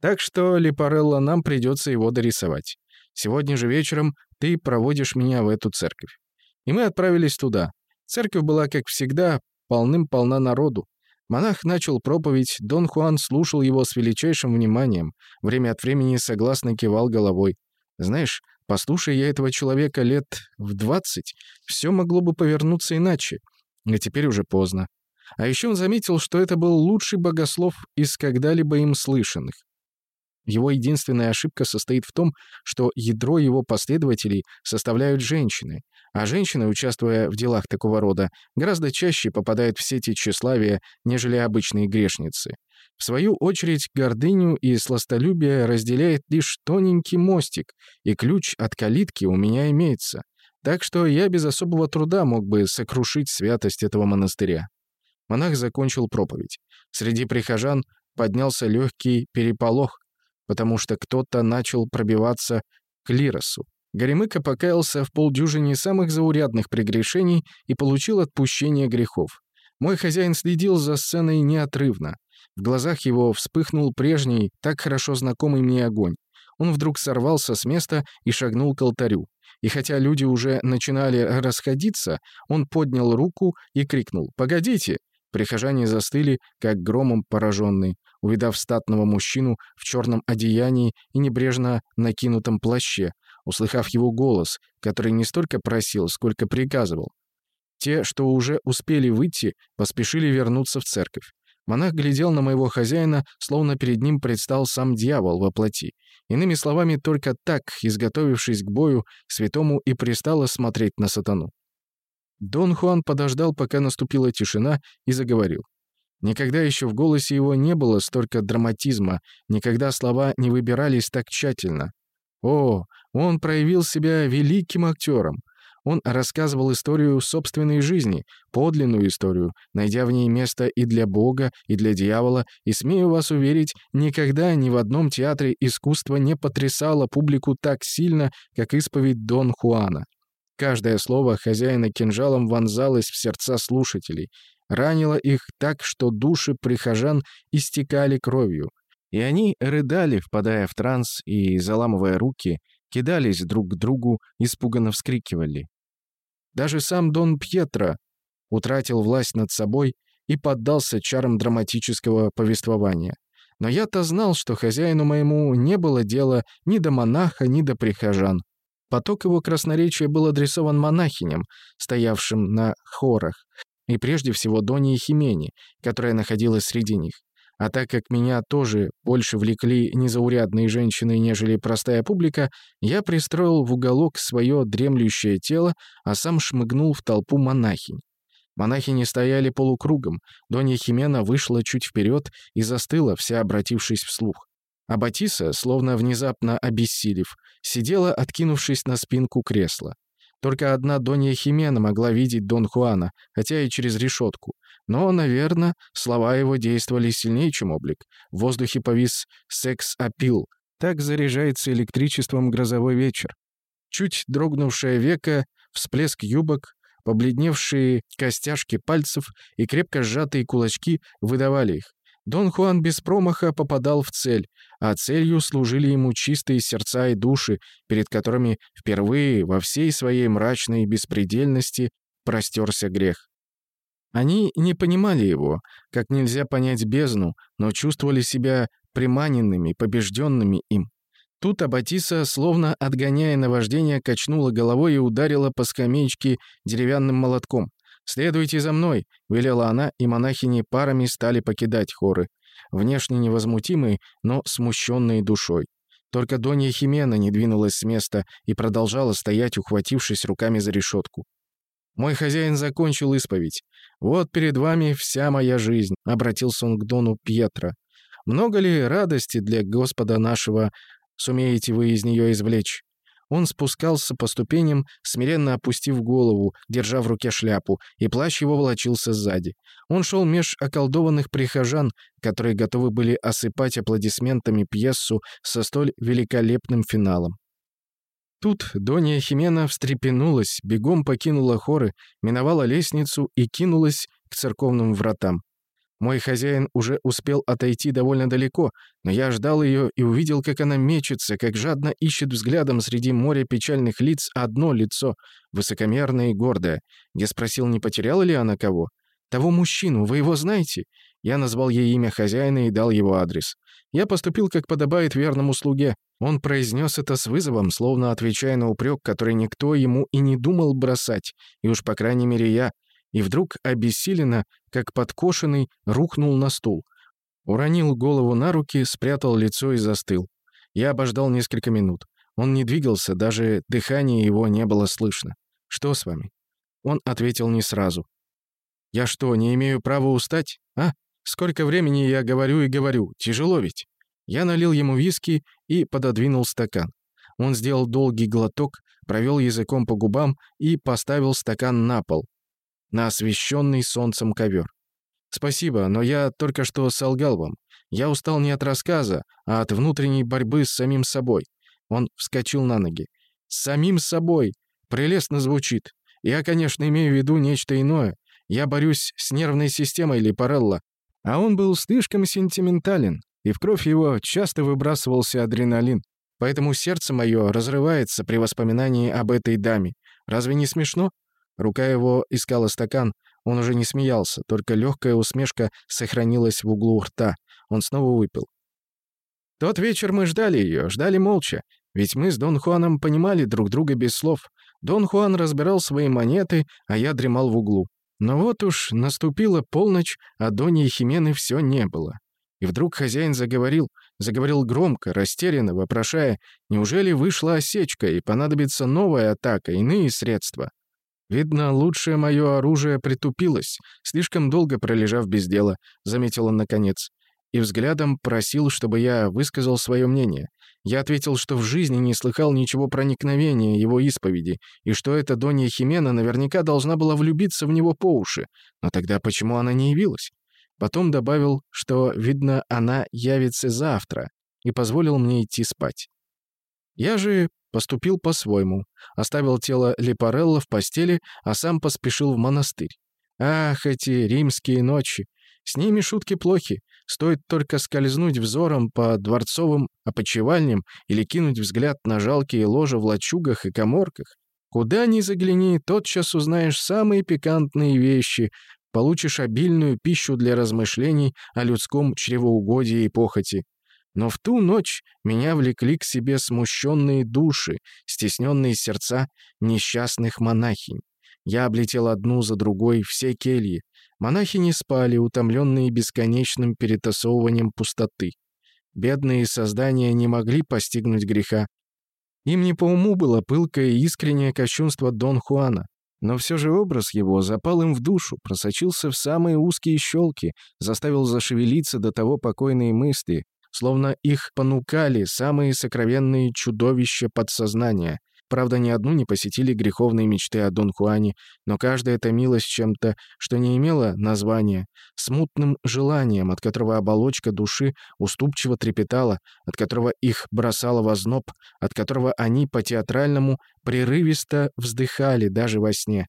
Так что, Липарелло, нам придется его дорисовать. Сегодня же вечером ты проводишь меня в эту церковь. И мы отправились туда. Церковь была, как всегда, полным-полна народу. Монах начал проповедь, Дон Хуан слушал его с величайшим вниманием, время от времени согласно кивал головой. Знаешь, послушай я этого человека лет в двадцать, все могло бы повернуться иначе. Но теперь уже поздно. А еще он заметил, что это был лучший богослов из когда-либо им слышанных. Его единственная ошибка состоит в том, что ядро его последователей составляют женщины, а женщины, участвуя в делах такого рода, гораздо чаще попадают в сети тщеславия, нежели обычные грешницы. В свою очередь, гордыню и сластолюбие разделяет лишь тоненький мостик, и ключ от калитки у меня имеется. Так что я без особого труда мог бы сокрушить святость этого монастыря. Монах закончил проповедь. Среди прихожан поднялся легкий переполох, потому что кто-то начал пробиваться к Лиросу. Горемыка покаялся в полдюжине самых заурядных прегрешений и получил отпущение грехов. Мой хозяин следил за сценой неотрывно. В глазах его вспыхнул прежний, так хорошо знакомый мне огонь. Он вдруг сорвался с места и шагнул к алтарю. И хотя люди уже начинали расходиться, он поднял руку и крикнул «Погодите!». Прихожане застыли, как громом пораженные увидав статного мужчину в черном одеянии и небрежно накинутом плаще, услыхав его голос, который не столько просил, сколько приказывал. Те, что уже успели выйти, поспешили вернуться в церковь. Монах глядел на моего хозяина, словно перед ним предстал сам дьявол во плоти. Иными словами, только так, изготовившись к бою, святому и пристало смотреть на сатану. Дон Хуан подождал, пока наступила тишина, и заговорил. Никогда еще в голосе его не было столько драматизма, никогда слова не выбирались так тщательно. О, он проявил себя великим актером. Он рассказывал историю собственной жизни, подлинную историю, найдя в ней место и для Бога, и для дьявола, и, смею вас уверить, никогда ни в одном театре искусство не потрясало публику так сильно, как исповедь Дон Хуана. Каждое слово хозяина кинжалом вонзалось в сердца слушателей, ранило их так, что души прихожан истекали кровью. И они рыдали, впадая в транс и, заламывая руки, кидались друг к другу, испуганно вскрикивали. Даже сам Дон Пьетро утратил власть над собой и поддался чарам драматического повествования. Но я-то знал, что хозяину моему не было дела ни до монаха, ни до прихожан. Поток его красноречия был адресован монахиням, стоявшим на хорах, и прежде всего Доне Химени, которая находилась среди них. А так как меня тоже больше влекли незаурядные женщины, нежели простая публика, я пристроил в уголок свое дремлющее тело, а сам шмыгнул в толпу монахинь. Монахини стояли полукругом, Донья Химена вышла чуть вперед и застыла, вся обратившись вслух. А Батиса, словно внезапно обессилев, сидела, откинувшись на спинку кресла. Только одна Донья Химена могла видеть Дон Хуана, хотя и через решетку. Но, наверное, слова его действовали сильнее, чем облик. В воздухе повис секс-апил. Так заряжается электричеством грозовой вечер. Чуть дрогнувшее веко, всплеск юбок, побледневшие костяшки пальцев и крепко сжатые кулачки выдавали их. Дон Хуан без промаха попадал в цель, а целью служили ему чистые сердца и души, перед которыми впервые во всей своей мрачной беспредельности простерся грех. Они не понимали его, как нельзя понять бездну, но чувствовали себя приманенными, побежденными им. Тут Аббатиса, словно отгоняя наваждение, качнула головой и ударила по скамеечке деревянным молотком. «Следуйте за мной», — велела она, и монахини парами стали покидать хоры, внешне невозмутимые, но смущенные душой. Только Донья Химена не двинулась с места и продолжала стоять, ухватившись руками за решетку. Мой хозяин закончил исповедь. «Вот перед вами вся моя жизнь», — обратился он к Дону Пьетро. «Много ли радости для Господа нашего сумеете вы из нее извлечь?» Он спускался по ступеням, смиренно опустив голову, держа в руке шляпу, и плащ его волочился сзади. Он шел меж околдованных прихожан, которые готовы были осыпать аплодисментами пьесу со столь великолепным финалом. Тут Донья Химена встрепенулась, бегом покинула хоры, миновала лестницу и кинулась к церковным вратам. Мой хозяин уже успел отойти довольно далеко, но я ждал ее и увидел, как она мечется, как жадно ищет взглядом среди моря печальных лиц одно лицо, высокомерное и гордое. Я спросил, не потеряла ли она кого. «Того мужчину, вы его знаете?» Я назвал ей имя хозяина и дал его адрес. Я поступил, как подобает верному слуге. Он произнес это с вызовом, словно отвечая на упрек, который никто ему и не думал бросать, и уж, по крайней мере, я. И вдруг, обессиленно, как подкошенный, рухнул на стул. Уронил голову на руки, спрятал лицо и застыл. Я обождал несколько минут. Он не двигался, даже дыхание его не было слышно. «Что с вами?» Он ответил не сразу. «Я что, не имею права устать? А? Сколько времени я говорю и говорю, тяжело ведь?» Я налил ему виски и пододвинул стакан. Он сделал долгий глоток, провел языком по губам и поставил стакан на пол, на освещенный солнцем ковер. «Спасибо, но я только что солгал вам. Я устал не от рассказа, а от внутренней борьбы с самим собой». Он вскочил на ноги. «С самим собой! Прелестно звучит. Я, конечно, имею в виду нечто иное. Я борюсь с нервной системой Липарелла, а он был слишком сентиментален, и в кровь его часто выбрасывался адреналин. Поэтому сердце мое разрывается при воспоминании об этой даме. Разве не смешно? Рука его искала стакан. Он уже не смеялся, только легкая усмешка сохранилась в углу рта. Он снова выпил. Тот вечер мы ждали ее, ждали молча. Ведь мы с Дон Хуаном понимали друг друга без слов. Дон Хуан разбирал свои монеты, а я дремал в углу. Но вот уж наступила полночь, а Дони и Химены все не было. И вдруг хозяин заговорил, заговорил громко, растерянно, вопрошая, неужели вышла осечка и понадобится новая атака, иные средства. «Видно, лучшее мое оружие притупилось, слишком долго пролежав без дела», — заметил он наконец и взглядом просил, чтобы я высказал свое мнение. Я ответил, что в жизни не слыхал ничего проникновения его исповеди, и что эта Донья Химена наверняка должна была влюбиться в него по уши. Но тогда почему она не явилась? Потом добавил, что, видно, она явится завтра, и позволил мне идти спать. Я же поступил по-своему, оставил тело Лепарелла в постели, а сам поспешил в монастырь. Ах, эти римские ночи! С ними шутки плохи. Стоит только скользнуть взором по дворцовым опочивальням или кинуть взгляд на жалкие ложа в лачугах и коморках. Куда ни загляни, тотчас узнаешь самые пикантные вещи, получишь обильную пищу для размышлений о людском чревоугодии и похоти. Но в ту ночь меня влекли к себе смущенные души, стесненные сердца несчастных монахинь. Я облетел одну за другой все кельи. Монахи не спали, утомленные бесконечным перетасовыванием пустоты. Бедные создания не могли постигнуть греха. Им не по уму было пылкое и искреннее кощунство Дон Хуана. Но все же образ его запал им в душу, просочился в самые узкие щелки, заставил зашевелиться до того покойные мысли, словно их понукали самые сокровенные чудовища подсознания. Правда, ни одну не посетили греховные мечты о Дон Хуане, но каждая томилась чем-то, что не имело названия, смутным желанием, от которого оболочка души уступчиво трепетала, от которого их бросало в озноб, от которого они по-театральному прерывисто вздыхали даже во сне.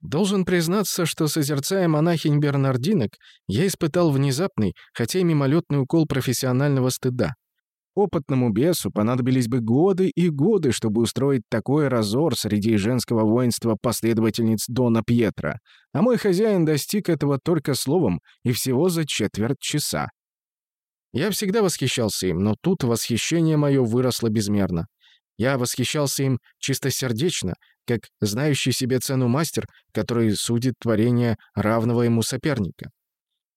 Должен признаться, что, созерцая монахинь Бернардинок, я испытал внезапный, хотя и мимолетный укол профессионального стыда. Опытному бесу понадобились бы годы и годы, чтобы устроить такой разор среди женского воинства последовательниц Дона Пьетро, а мой хозяин достиг этого только словом и всего за четверть часа. Я всегда восхищался им, но тут восхищение мое выросло безмерно. Я восхищался им чистосердечно, как знающий себе цену мастер, который судит творение равного ему соперника.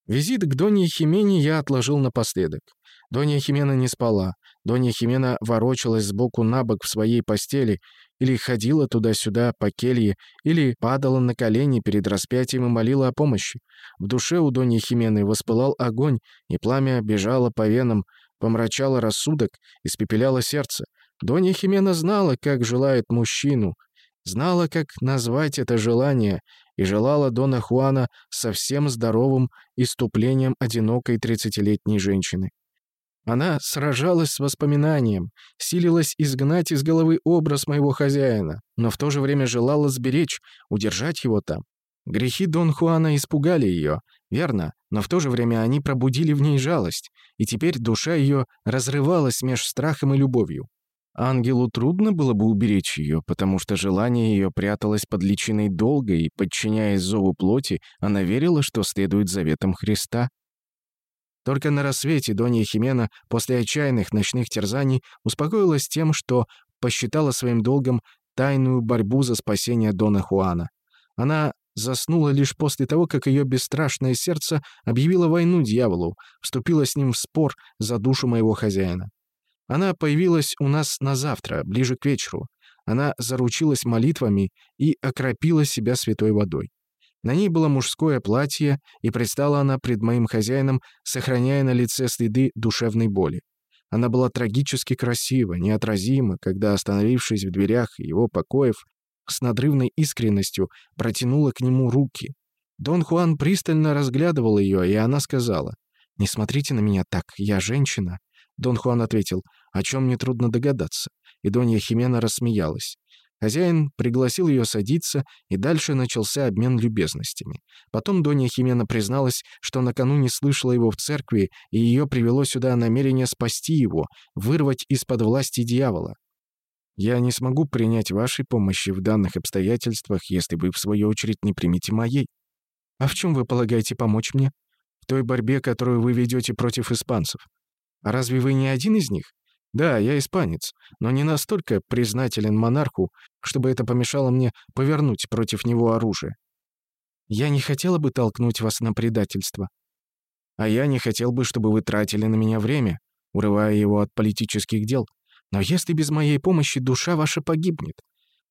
Визит к Доне Химене я отложил напоследок. Донья Химена не спала. Донья Химена ворочалась сбоку на бок в своей постели или ходила туда-сюда по келье, или падала на колени перед распятием и молила о помощи. В душе у Доньи Химены воспылал огонь, и пламя бежало по венам, помрачало рассудок, испепеляло сердце. Донья Химена знала, как желает мужчину, знала, как назвать это желание, и желала Дона Хуана совсем здоровым иступлением одинокой тридцатилетней женщины. Она сражалась с воспоминанием, силилась изгнать из головы образ моего хозяина, но в то же время желала сберечь, удержать его там. Грехи Дон Хуана испугали ее, верно, но в то же время они пробудили в ней жалость, и теперь душа ее разрывалась меж страхом и любовью. Ангелу трудно было бы уберечь ее, потому что желание ее пряталось под личиной долга, и, подчиняясь зову плоти, она верила, что следует заветам Христа. Только на рассвете Донья Химена после отчаянных ночных терзаний успокоилась тем, что посчитала своим долгом тайную борьбу за спасение Дона Хуана. Она заснула лишь после того, как ее бесстрашное сердце объявило войну дьяволу, вступило с ним в спор за душу моего хозяина. Она появилась у нас на завтра, ближе к вечеру. Она заручилась молитвами и окропила себя святой водой. На ней было мужское платье, и предстала она пред моим хозяином, сохраняя на лице следы душевной боли. Она была трагически красива, неотразима, когда, остановившись в дверях его покоев, с надрывной искренностью протянула к нему руки. Дон Хуан пристально разглядывал ее, и она сказала, «Не смотрите на меня так, я женщина». Дон Хуан ответил, «О чем мне трудно догадаться». И Донья Химена рассмеялась. Хозяин пригласил ее садиться, и дальше начался обмен любезностями. Потом Донья Химена призналась, что накануне слышала его в церкви, и ее привело сюда намерение спасти его, вырвать из-под власти дьявола. «Я не смогу принять вашей помощи в данных обстоятельствах, если вы, в свою очередь, не примете моей. А в чем вы полагаете помочь мне? В той борьбе, которую вы ведете против испанцев. А разве вы не один из них? Да, я испанец, но не настолько признателен монарху, чтобы это помешало мне повернуть против него оружие. Я не хотела бы толкнуть вас на предательство. А я не хотел бы, чтобы вы тратили на меня время, урывая его от политических дел. Но если без моей помощи душа ваша погибнет,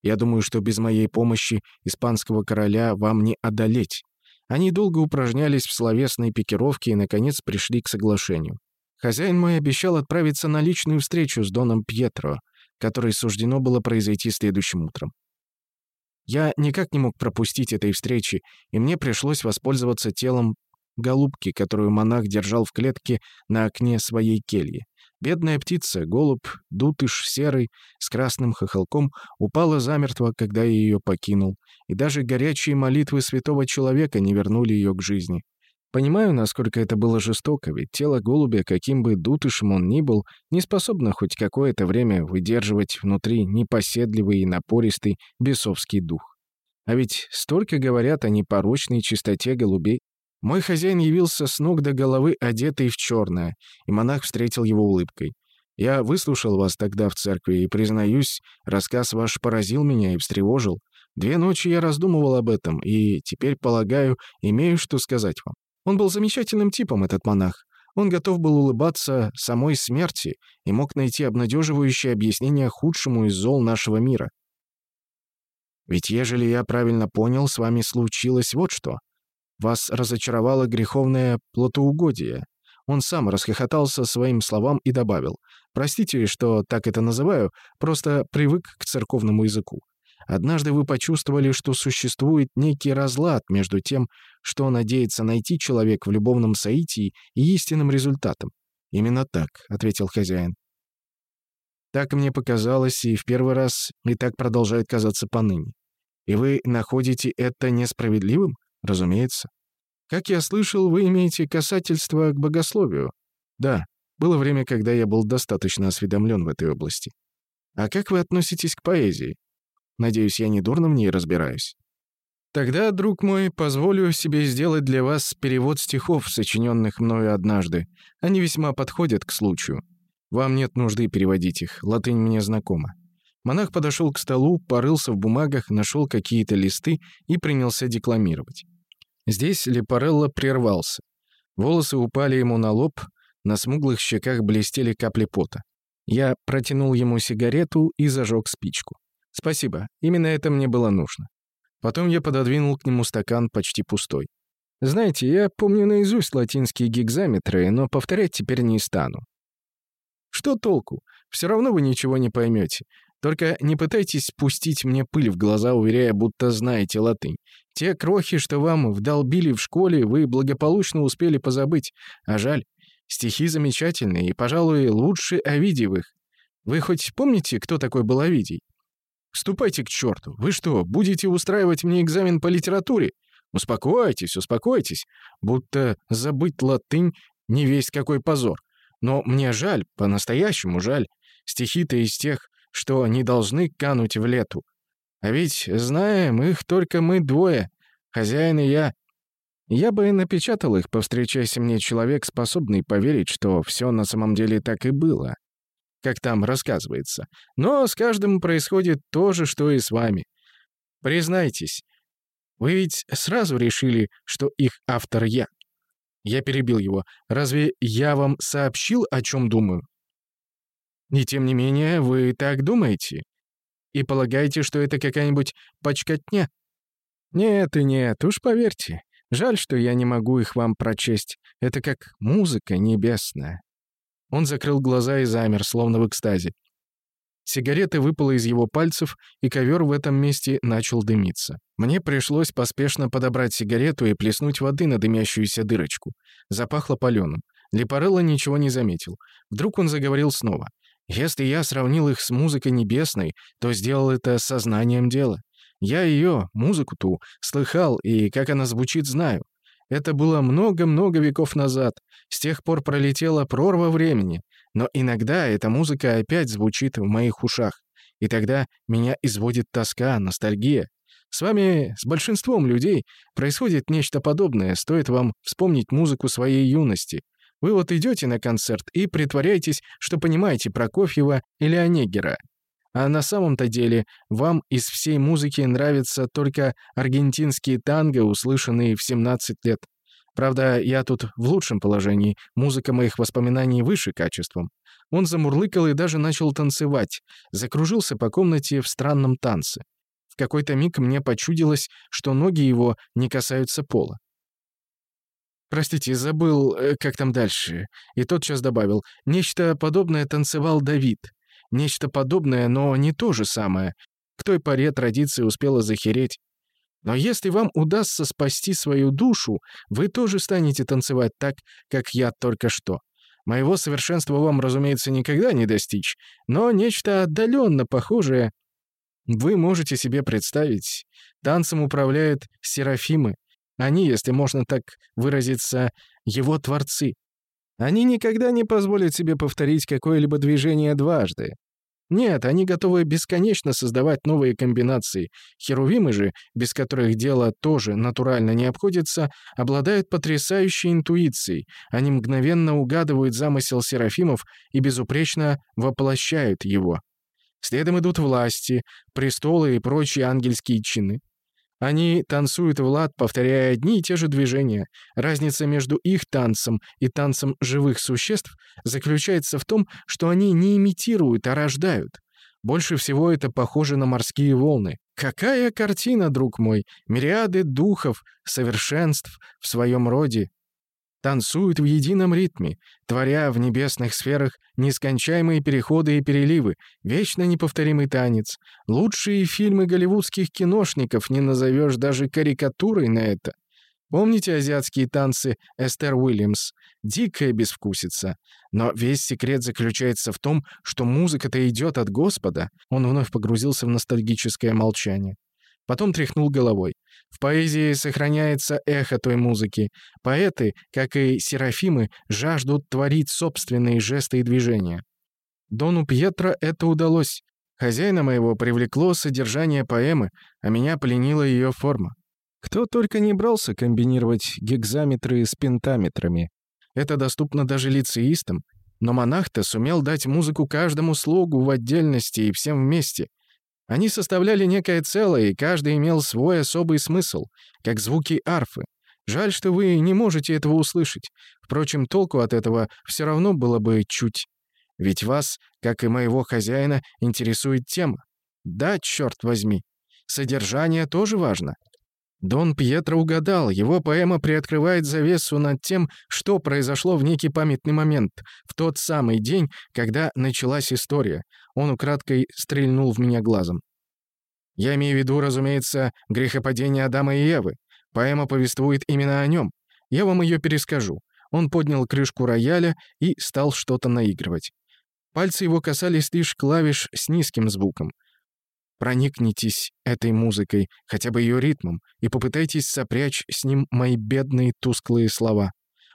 я думаю, что без моей помощи испанского короля вам не одолеть. Они долго упражнялись в словесной пикировке и, наконец, пришли к соглашению. Хозяин мой обещал отправиться на личную встречу с Доном Пьетро, которой суждено было произойти следующим утром. Я никак не мог пропустить этой встречи, и мне пришлось воспользоваться телом голубки, которую монах держал в клетке на окне своей кельи. Бедная птица, голубь, дутыш серый, с красным хохолком, упала замертво, когда я ее покинул, и даже горячие молитвы святого человека не вернули ее к жизни. Понимаю, насколько это было жестоко, ведь тело голубя, каким бы дутышем он ни был, не способно хоть какое-то время выдерживать внутри непоседливый и напористый бесовский дух. А ведь столько говорят о непорочной чистоте голубей. Мой хозяин явился с ног до головы, одетый в черное, и монах встретил его улыбкой. «Я выслушал вас тогда в церкви, и, признаюсь, рассказ ваш поразил меня и встревожил. Две ночи я раздумывал об этом, и теперь, полагаю, имею что сказать вам. Он был замечательным типом, этот монах. Он готов был улыбаться самой смерти и мог найти обнадеживающее объяснение худшему из зол нашего мира. Ведь, ежели я правильно понял, с вами случилось вот что. Вас разочаровало греховное плотоугодие. Он сам расхохотался своим словам и добавил. «Простите, что так это называю, просто привык к церковному языку. Однажды вы почувствовали, что существует некий разлад между тем, что надеется найти человек в любовном соитии и истинным результатом. «Именно так», — ответил хозяин. «Так мне показалось и в первый раз, и так продолжает казаться поныне. И вы находите это несправедливым? Разумеется. Как я слышал, вы имеете касательство к богословию. Да, было время, когда я был достаточно осведомлен в этой области. А как вы относитесь к поэзии? Надеюсь, я не дурно в ней разбираюсь. Тогда, друг мой, позволю себе сделать для вас перевод стихов, сочиненных мною однажды. Они весьма подходят к случаю. Вам нет нужды переводить их, латынь мне знакома. Монах подошел к столу, порылся в бумагах, нашел какие-то листы и принялся декламировать. Здесь Лепарелло прервался. Волосы упали ему на лоб, на смуглых щеках блестели капли пота. Я протянул ему сигарету и зажег спичку. «Спасибо, именно это мне было нужно». Потом я пододвинул к нему стакан почти пустой. «Знаете, я помню наизусть латинские гигзаметры, но повторять теперь не стану». «Что толку? Все равно вы ничего не поймете. Только не пытайтесь пустить мне пыль в глаза, уверяя, будто знаете латынь. Те крохи, что вам вдолбили в школе, вы благополучно успели позабыть. А жаль, стихи замечательные и, пожалуй, лучше Овидиевых. Вы хоть помните, кто такой был Овидий? Ступайте к черту. Вы что, будете устраивать мне экзамен по литературе? Успокойтесь, успокойтесь. Будто забыть латынь не весь какой позор. Но мне жаль, по-настоящему жаль. Стихи-то из тех, что не должны кануть в лету. А ведь знаем их только мы двое, хозяин и я. Я бы и напечатал их, повстречайся мне человек, способный поверить, что все на самом деле так и было как там рассказывается. Но с каждым происходит то же, что и с вами. Признайтесь, вы ведь сразу решили, что их автор я. Я перебил его. Разве я вам сообщил, о чем думаю? И тем не менее, вы так думаете? И полагаете, что это какая-нибудь почкотня? Нет и нет, уж поверьте. Жаль, что я не могу их вам прочесть. Это как музыка небесная. Он закрыл глаза и замер, словно в экстазе. Сигарета выпала из его пальцев, и ковер в этом месте начал дымиться. Мне пришлось поспешно подобрать сигарету и плеснуть воды на дымящуюся дырочку. Запахло паленым. Лепарелло ничего не заметил. Вдруг он заговорил снова. «Если я сравнил их с музыкой небесной, то сделал это сознанием дела. Я ее, музыку ту, слыхал, и как она звучит, знаю. Это было много-много веков назад. С тех пор пролетела прорва времени. Но иногда эта музыка опять звучит в моих ушах. И тогда меня изводит тоска, ностальгия. С вами, с большинством людей, происходит нечто подобное, стоит вам вспомнить музыку своей юности. Вы вот идете на концерт и притворяетесь, что понимаете Прокофьева или Онегера. А на самом-то деле вам из всей музыки нравятся только аргентинские танго, услышанные в 17 лет. Правда, я тут в лучшем положении, музыка моих воспоминаний выше качеством. Он замурлыкал и даже начал танцевать, закружился по комнате в странном танце. В какой-то миг мне почудилось, что ноги его не касаются пола. Простите, забыл, э, как там дальше. И тотчас добавил, нечто подобное танцевал Давид. Нечто подобное, но не то же самое. К той поре традиция успела захереть. Но если вам удастся спасти свою душу, вы тоже станете танцевать так, как я только что. Моего совершенства вам, разумеется, никогда не достичь, но нечто отдаленно похожее вы можете себе представить. Танцем управляют серафимы. Они, если можно так выразиться, его творцы. Они никогда не позволят себе повторить какое-либо движение дважды. Нет, они готовы бесконечно создавать новые комбинации. Херувимы же, без которых дело тоже натурально не обходится, обладают потрясающей интуицией. Они мгновенно угадывают замысел серафимов и безупречно воплощают его. Следом идут власти, престолы и прочие ангельские чины. Они танцуют в лад, повторяя одни и те же движения. Разница между их танцем и танцем живых существ заключается в том, что они не имитируют, а рождают. Больше всего это похоже на морские волны. Какая картина, друг мой! Мириады духов, совершенств в своем роде танцуют в едином ритме, творя в небесных сферах нескончаемые переходы и переливы, вечно неповторимый танец. Лучшие фильмы голливудских киношников не назовешь даже карикатурой на это. Помните азиатские танцы Эстер Уильямс? Дикая безвкусица. Но весь секрет заключается в том, что музыка-то идет от Господа. Он вновь погрузился в ностальгическое молчание. Потом тряхнул головой. В поэзии сохраняется эхо той музыки. Поэты, как и серафимы, жаждут творить собственные жесты и движения. Дону Пьетро это удалось. Хозяина моего привлекло содержание поэмы, а меня пленила ее форма. Кто только не брался комбинировать гекзаметры с пентаметрами. Это доступно даже лицеистам. Но монах-то сумел дать музыку каждому слогу в отдельности и всем вместе — они составляли некое целое, и каждый имел свой особый смысл, как звуки арфы. Жаль, что вы не можете этого услышать. Впрочем, толку от этого все равно было бы чуть. Ведь вас, как и моего хозяина, интересует тема. Да, черт возьми. Содержание тоже важно. Дон Пьетро угадал, его поэма приоткрывает завесу над тем, что произошло в некий памятный момент, в тот самый день, когда началась история. Он украдкой стрельнул в меня глазом. Я имею в виду, разумеется, грехопадение Адама и Евы. Поэма повествует именно о нем. Я вам ее перескажу. Он поднял крышку рояля и стал что-то наигрывать. Пальцы его касались лишь клавиш с низким звуком. Проникнитесь этой музыкой, хотя бы ее ритмом, и попытайтесь сопрячь с ним мои бедные тусклые слова».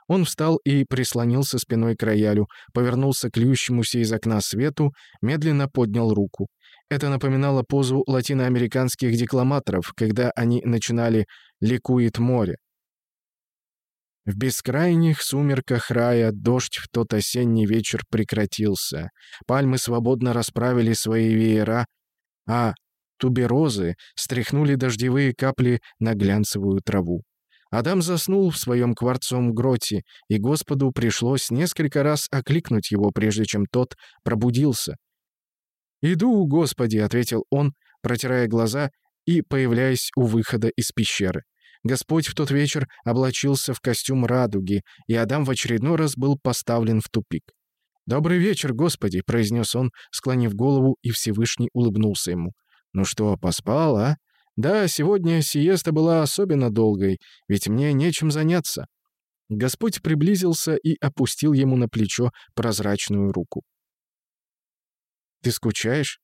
Он встал и прислонился спиной к роялю, повернулся к льющемуся из окна свету, медленно поднял руку. Это напоминало позу латиноамериканских декламаторов, когда они начинали «Ликует море». В бескрайних сумерках рая дождь в тот осенний вечер прекратился. Пальмы свободно расправили свои веера, а туберозы стряхнули дождевые капли на глянцевую траву. Адам заснул в своем кварцовом гроте, и Господу пришлось несколько раз окликнуть его, прежде чем тот пробудился. «Иду, Господи», — ответил он, протирая глаза и появляясь у выхода из пещеры. Господь в тот вечер облачился в костюм радуги, и Адам в очередной раз был поставлен в тупик. «Добрый вечер, Господи!» — произнес он, склонив голову, и Всевышний улыбнулся ему. «Ну что, поспал, а? Да, сегодня сиеста была особенно долгой, ведь мне нечем заняться». Господь приблизился и опустил ему на плечо прозрачную руку. «Ты скучаешь?»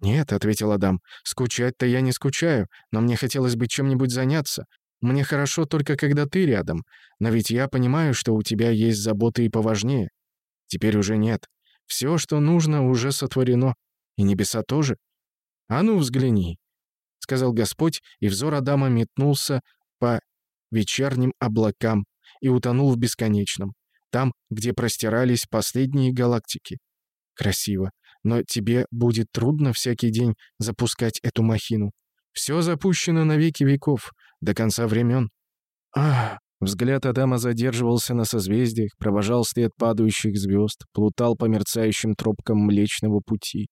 «Нет», — ответил Адам, — «скучать-то я не скучаю, но мне хотелось бы чем-нибудь заняться. Мне хорошо только когда ты рядом, но ведь я понимаю, что у тебя есть заботы и поважнее. Теперь уже нет. Все, что нужно, уже сотворено. И небеса тоже. А ну, взгляни, — сказал Господь, и взор Адама метнулся по вечерним облакам и утонул в бесконечном, там, где простирались последние галактики. Красиво, но тебе будет трудно всякий день запускать эту махину. Все запущено на веки веков, до конца времен. Ах, Взгляд Адама задерживался на созвездиях, провожал след падающих звезд, плутал по мерцающим тропкам Млечного Пути.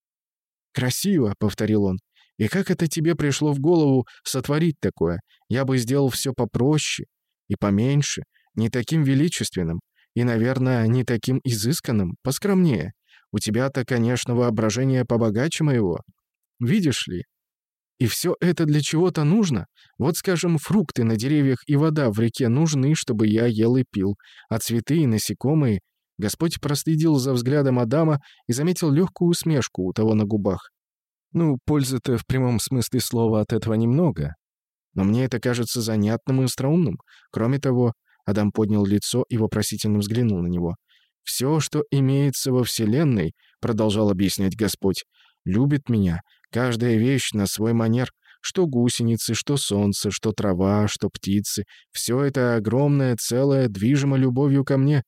«Красиво», — повторил он. «И как это тебе пришло в голову сотворить такое? Я бы сделал все попроще и поменьше, не таким величественным и, наверное, не таким изысканным, поскромнее. У тебя-то, конечно, воображение побогаче моего. Видишь ли, и все это для чего-то нужно. Вот, скажем, фрукты на деревьях и вода в реке нужны, чтобы я ел и пил. А цветы и насекомые... Господь проследил за взглядом Адама и заметил легкую усмешку у того на губах. Ну, пользы-то в прямом смысле слова от этого немного. Но мне это кажется занятным и остроумным. Кроме того, Адам поднял лицо и вопросительно взглянул на него. «Все, что имеется во Вселенной, — продолжал объяснять Господь, — любит меня, Каждая вещь на свой манер. Что гусеницы, что солнце, что трава, что птицы. Все это огромное целое движимо любовью ко мне.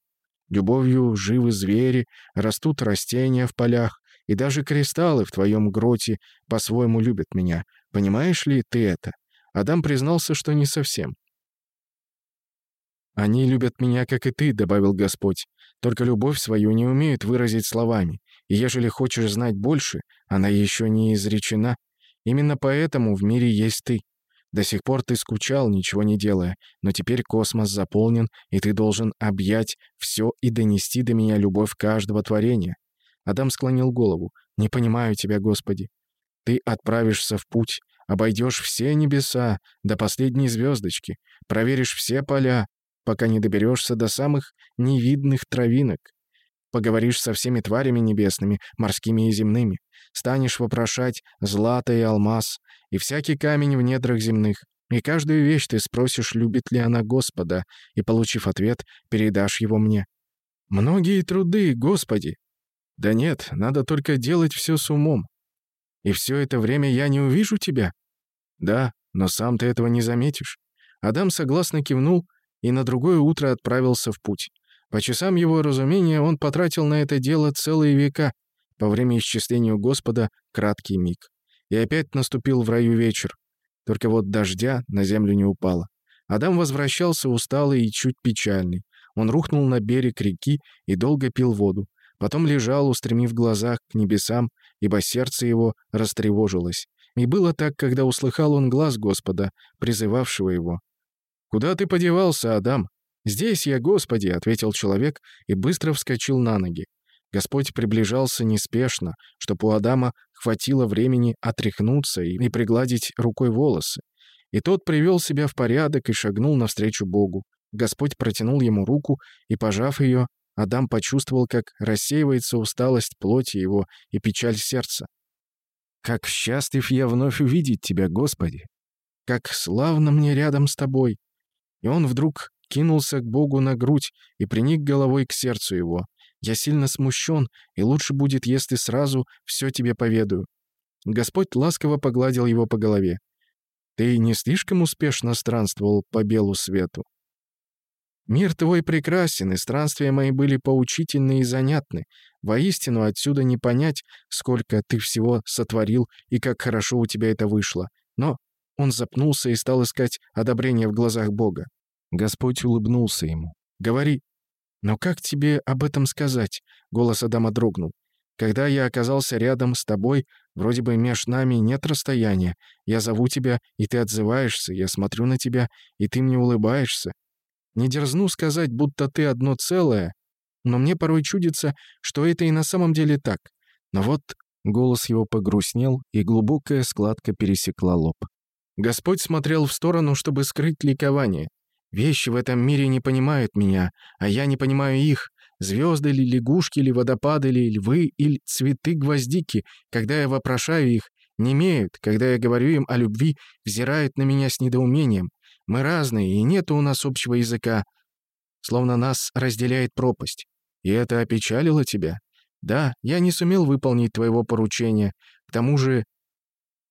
Любовью живы звери, растут растения в полях, И даже кристаллы в твоем гроте по-своему любят меня. Понимаешь ли ты это?» Адам признался, что не совсем. «Они любят меня, как и ты», — добавил Господь. «Только любовь свою не умеют выразить словами. Ежели хочешь знать больше, она еще не изречена. Именно поэтому в мире есть ты. До сих пор ты скучал, ничего не делая, но теперь космос заполнен, и ты должен объять все и донести до меня любовь каждого творения». Адам склонил голову. «Не понимаю тебя, Господи. Ты отправишься в путь, обойдешь все небеса до последней звездочки, проверишь все поля, пока не доберешься до самых невидных травинок. Поговоришь со всеми тварями небесными, морскими и земными. Станешь вопрошать злато и алмаз, и всякий камень в недрах земных. И каждую вещь ты спросишь, любит ли она Господа, и, получив ответ, передашь его мне. Многие труды, Господи! Да нет, надо только делать все с умом. И все это время я не увижу тебя? Да, но сам ты этого не заметишь. Адам согласно кивнул и на другое утро отправился в путь. По часам его разумения он потратил на это дело целые века, по время исчисления Господа — краткий миг. И опять наступил в раю вечер. Только вот дождя на землю не упало. Адам возвращался усталый и чуть печальный. Он рухнул на берег реки и долго пил воду. Потом лежал, устремив глаза к небесам, ибо сердце его растревожилось. И было так, когда услыхал он глаз Господа, призывавшего его. «Куда ты подевался, Адам?» «Здесь я, Господи», — ответил человек и быстро вскочил на ноги. Господь приближался неспешно, чтобы у Адама хватило времени отряхнуться и пригладить рукой волосы. И тот привел себя в порядок и шагнул навстречу Богу. Господь протянул ему руку, и, пожав ее, Адам почувствовал, как рассеивается усталость плоти его и печаль сердца. «Как счастлив я вновь увидеть Тебя, Господи! Как славно мне рядом с Тобой!» И он вдруг кинулся к Богу на грудь и приник головой к сердцу его. «Я сильно смущен, и лучше будет, если сразу все тебе поведаю». Господь ласково погладил его по голове. «Ты не слишком успешно странствовал по белу свету?» «Мир твой прекрасен, и странствия мои были поучительны и занятны. Воистину, отсюда не понять, сколько ты всего сотворил и как хорошо у тебя это вышло. Но он запнулся и стал искать одобрение в глазах Бога. Господь улыбнулся ему. «Говори». «Но как тебе об этом сказать?» Голос Адама дрогнул. «Когда я оказался рядом с тобой, вроде бы меж нами нет расстояния. Я зову тебя, и ты отзываешься. Я смотрю на тебя, и ты мне улыбаешься. Не дерзну сказать, будто ты одно целое, но мне порой чудится, что это и на самом деле так. Но вот голос его погрустнел, и глубокая складка пересекла лоб. Господь смотрел в сторону, чтобы скрыть ликование. Вещи в этом мире не понимают меня, а я не понимаю их. Звезды ли, лягушки ли, водопады ли, львы или цветы гвоздики, когда я вопрошаю их, не имеют, когда я говорю им о любви, взирают на меня с недоумением. Мы разные, и нет у нас общего языка. Словно нас разделяет пропасть. И это опечалило тебя? Да, я не сумел выполнить твоего поручения. К тому же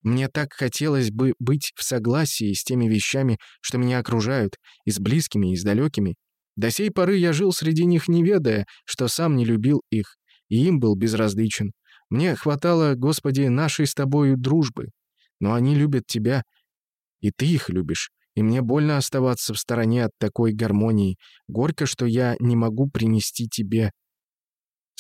мне так хотелось бы быть в согласии с теми вещами, что меня окружают, и с близкими, и с далекими. До сей поры я жил среди них, не ведая, что сам не любил их, и им был безразличен. Мне хватало, Господи, нашей с тобою дружбы. Но они любят тебя, и ты их любишь. И мне больно оставаться в стороне от такой гармонии. Горько, что я не могу принести тебе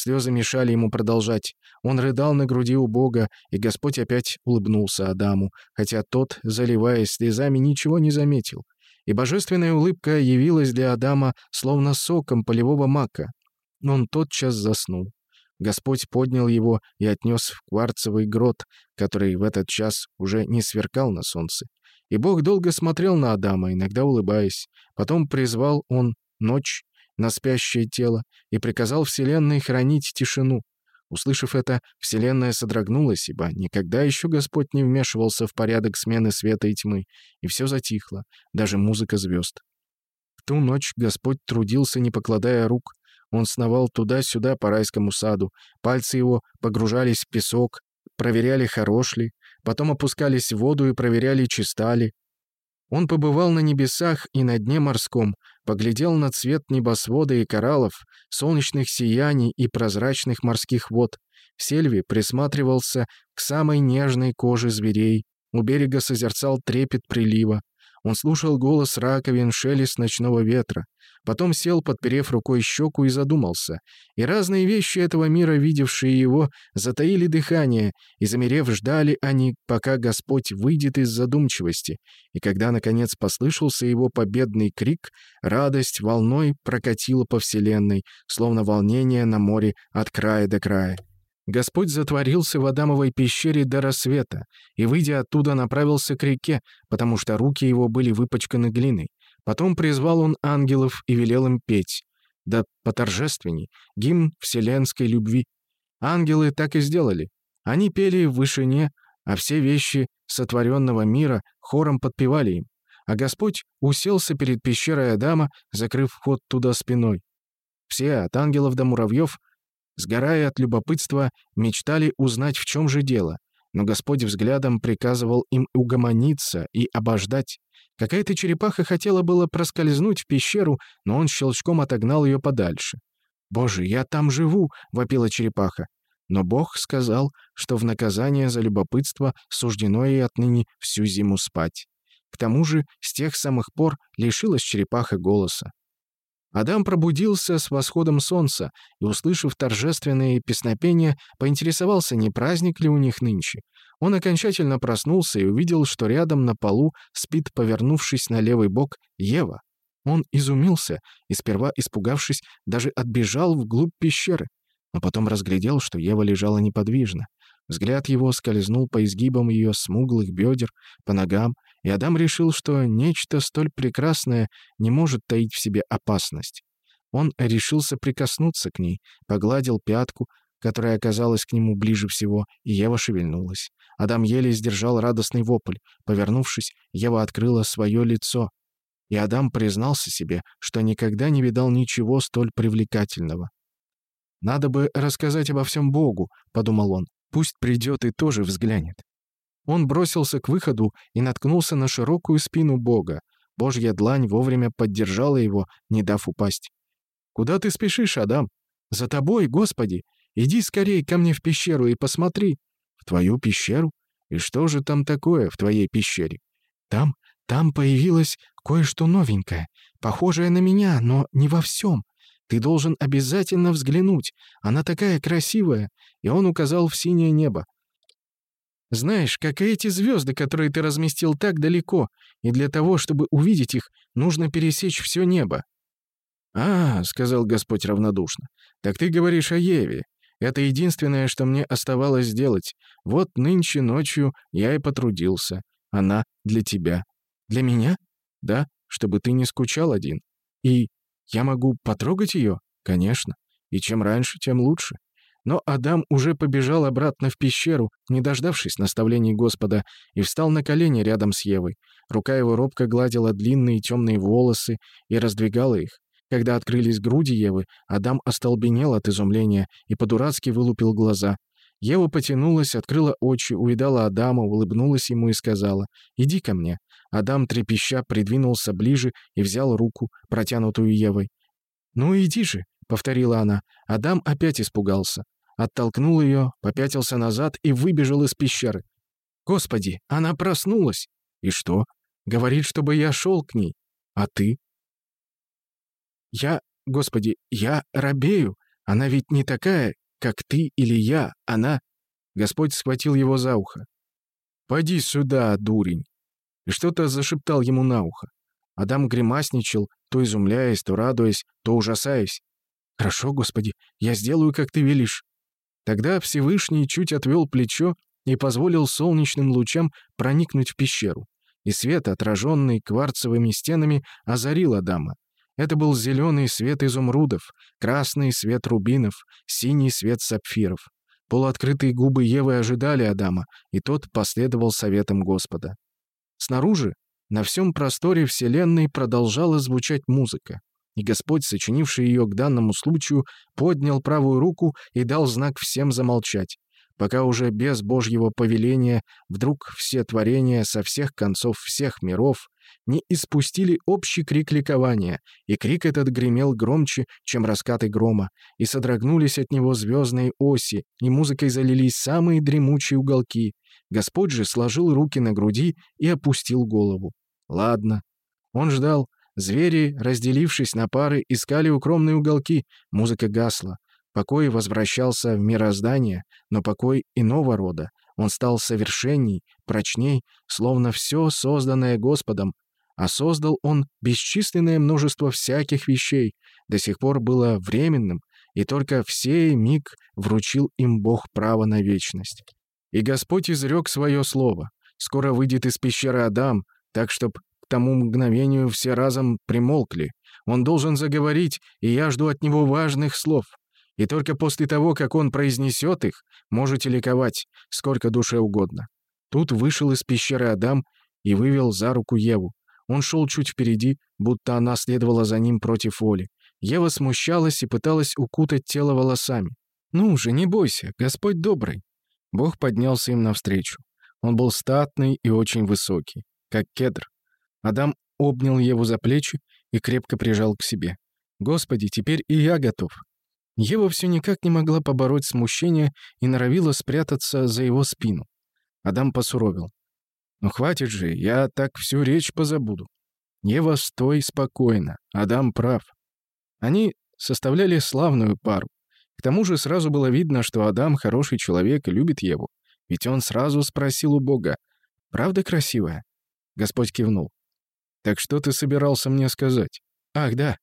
Слезы мешали ему продолжать. Он рыдал на груди у Бога, и Господь опять улыбнулся Адаму, хотя тот, заливаясь слезами, ничего не заметил. И божественная улыбка явилась для Адама словно соком полевого мака. Он тотчас заснул. Господь поднял его и отнес в кварцевый грот, который в этот час уже не сверкал на солнце. И Бог долго смотрел на Адама, иногда улыбаясь. Потом призвал он ночь, на спящее тело и приказал Вселенной хранить тишину. Услышав это, Вселенная содрогнулась, ибо никогда еще Господь не вмешивался в порядок смены света и тьмы, и все затихло, даже музыка звезд. В ту ночь Господь трудился, не покладая рук. Он сновал туда-сюда по райскому саду, пальцы его погружались в песок, проверяли, хорош ли, потом опускались в воду и проверяли, чиста ли, он побывал на небесах и на дне морском, поглядел на цвет небосвода и кораллов, солнечных сияний и прозрачных морских вод. в сельве присматривался к самой нежной коже зверей, у берега созерцал трепет прилива. Он слушал голос раковин, шелест ночного ветра. Потом сел, подперев рукой щеку, и задумался. И разные вещи этого мира, видевшие его, затаили дыхание, и, замерев, ждали они, пока Господь выйдет из задумчивости. И когда, наконец, послышался его победный крик, радость волной прокатила по вселенной, словно волнение на море от края до края. Господь затворился в Адамовой пещере до рассвета и, выйдя оттуда, направился к реке, потому что руки его были выпачканы глиной. Потом призвал он ангелов и велел им петь. Да поторжественней, гимн вселенской любви. Ангелы так и сделали. Они пели в вышине, а все вещи сотворенного мира хором подпевали им. А Господь уселся перед пещерой Адама, закрыв вход туда спиной. Все, от ангелов до муравьев, сгорая от любопытства, мечтали узнать, в чем же дело. Но Господь взглядом приказывал им угомониться и обождать. Какая-то черепаха хотела было проскользнуть в пещеру, но он щелчком отогнал ее подальше. «Боже, я там живу!» — вопила черепаха. Но Бог сказал, что в наказание за любопытство суждено ей отныне всю зиму спать. К тому же с тех самых пор лишилась черепаха голоса. Адам пробудился с восходом солнца и, услышав торжественные песнопения, поинтересовался, не праздник ли у них нынче. Он окончательно проснулся и увидел, что рядом на полу спит, повернувшись на левый бок, Ева. Он изумился и, сперва испугавшись, даже отбежал вглубь пещеры, но потом разглядел, что Ева лежала неподвижно. Взгляд его скользнул по изгибам ее смуглых бедер, по ногам, и Адам решил, что нечто столь прекрасное не может таить в себе опасность. Он решился прикоснуться к ней, погладил пятку, которая оказалась к нему ближе всего, и Ева шевельнулась. Адам еле сдержал радостный вопль. Повернувшись, Ева открыла свое лицо. И Адам признался себе, что никогда не видал ничего столь привлекательного. «Надо бы рассказать обо всем Богу», — подумал он. «Пусть придет и тоже взглянет». Он бросился к выходу и наткнулся на широкую спину Бога. Божья длань вовремя поддержала его, не дав упасть. «Куда ты спешишь, Адам?» «За тобой, Господи! Иди скорее ко мне в пещеру и посмотри». «В твою пещеру? И что же там такое в твоей пещере?» «Там, там появилось кое-что новенькое, похожее на меня, но не во всем. Ты должен обязательно взглянуть. Она такая красивая». И он указал в синее небо. Знаешь, как и эти звезды, которые ты разместил так далеко, и для того, чтобы увидеть их, нужно пересечь все небо». «А, — сказал Господь равнодушно, — так ты говоришь о Еве. Это единственное, что мне оставалось сделать. Вот нынче ночью я и потрудился. Она для тебя. Для меня? Да, чтобы ты не скучал один. И я могу потрогать ее? Конечно. И чем раньше, тем лучше. Но Адам уже побежал обратно в пещеру, не дождавшись наставлений Господа, и встал на колени рядом с Евой. Рука его робко гладила длинные темные волосы и раздвигала их. Когда открылись груди Евы, Адам остолбенел от изумления и по-дурацки вылупил глаза. Ева потянулась, открыла очи, увидала Адама, улыбнулась ему и сказала «Иди ко мне». Адам, трепеща, придвинулся ближе и взял руку, протянутую Евой. «Ну иди же», — повторила она. Адам опять испугался. Оттолкнул ее, попятился назад и выбежал из пещеры. «Господи, она проснулась!» «И что?» «Говорит, чтобы я шел к ней. А ты?» «Я, Господи, я робею. Она ведь не такая, как ты или я. Она...» Господь схватил его за ухо. «Пойди сюда, дурень!» И что-то зашептал ему на ухо. Адам гримасничал, то изумляясь, то радуясь, то ужасаясь. «Хорошо, Господи, я сделаю, как ты велишь». Тогда Всевышний чуть отвел плечо и позволил солнечным лучам проникнуть в пещеру. И свет, отраженный кварцевыми стенами, озарил Адама. Это был зеленый свет изумрудов, красный свет рубинов, синий свет сапфиров. Полуоткрытые губы Евы ожидали Адама, и тот последовал советам Господа. Снаружи, на всем просторе Вселенной продолжала звучать музыка и Господь, сочинивший ее к данному случаю, поднял правую руку и дал знак всем замолчать. пока уже без Божьего повеления вдруг все творения со всех концов всех миров не испустили общий крик ликования, и крик этот гремел громче, чем раскаты грома, и содрогнулись от него звездные оси, и музыкой залились самые дремучие уголки. Господь же сложил руки на груди и опустил голову. Ладно. Он ждал. Звери, разделившись на пары, искали укромные уголки. Музыка гасла. Покой возвращался в мироздание, но покой иного рода. Он стал совершенней, прочней, словно все созданное Господом, а создал он бесчисленное множество всяких вещей, до сих пор было временным, и только в сей миг вручил им Бог право на вечность. И Господь изрек свое слово. Скоро выйдет из пещеры Адам, так чтоб тому мгновению все разом примолкли. Он должен заговорить, и я жду от него важных слов. И только после того, как он произнесет их, можете ликовать, сколько душе угодно. Тут вышел из пещеры Адам и вывел за руку Еву. Он шел чуть впереди, будто она следовала за ним против воли. Ева смущалась и пыталась укутать тело волосами. «Ну же, не бойся, Господь добрый». Бог поднялся им навстречу. Он был статный и очень высокий, как кедр. Адам обнял Еву за плечи и крепко прижал к себе. «Господи, теперь и я готов». Ева все никак не могла побороть смущение и норовила спрятаться за его спину. Адам посуровил. «Ну хватит же, я так всю речь позабуду». Ева, стой спокойно, Адам прав. Они составляли славную пару. К тому же сразу было видно, что Адам хороший человек и любит Еву. Ведь он сразу спросил у Бога, «Правда красивая?» Господь кивнул. «Так что ты собирался мне сказать?» «Ах, да.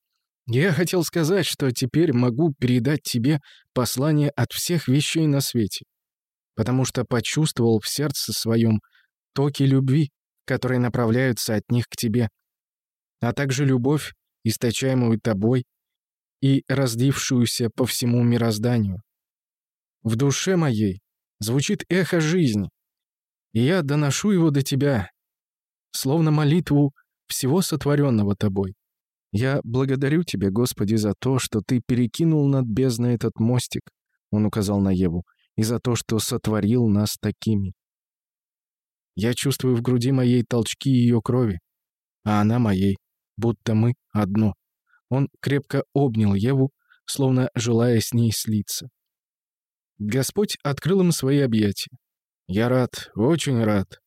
Я хотел сказать, что теперь могу передать тебе послание от всех вещей на свете, потому что почувствовал в сердце своем токи любви, которые направляются от них к тебе, а также любовь, источаемую тобой и разлившуюся по всему мирозданию. В душе моей звучит эхо жизни, и я доношу его до тебя, словно молитву всего сотворенного тобой. Я благодарю тебя, Господи, за то, что ты перекинул над бездной этот мостик, он указал на Еву, и за то, что сотворил нас такими. Я чувствую в груди моей толчки ее крови, а она моей, будто мы одно. Он крепко обнял Еву, словно желая с ней слиться. Господь открыл им свои объятия. «Я рад, очень рад».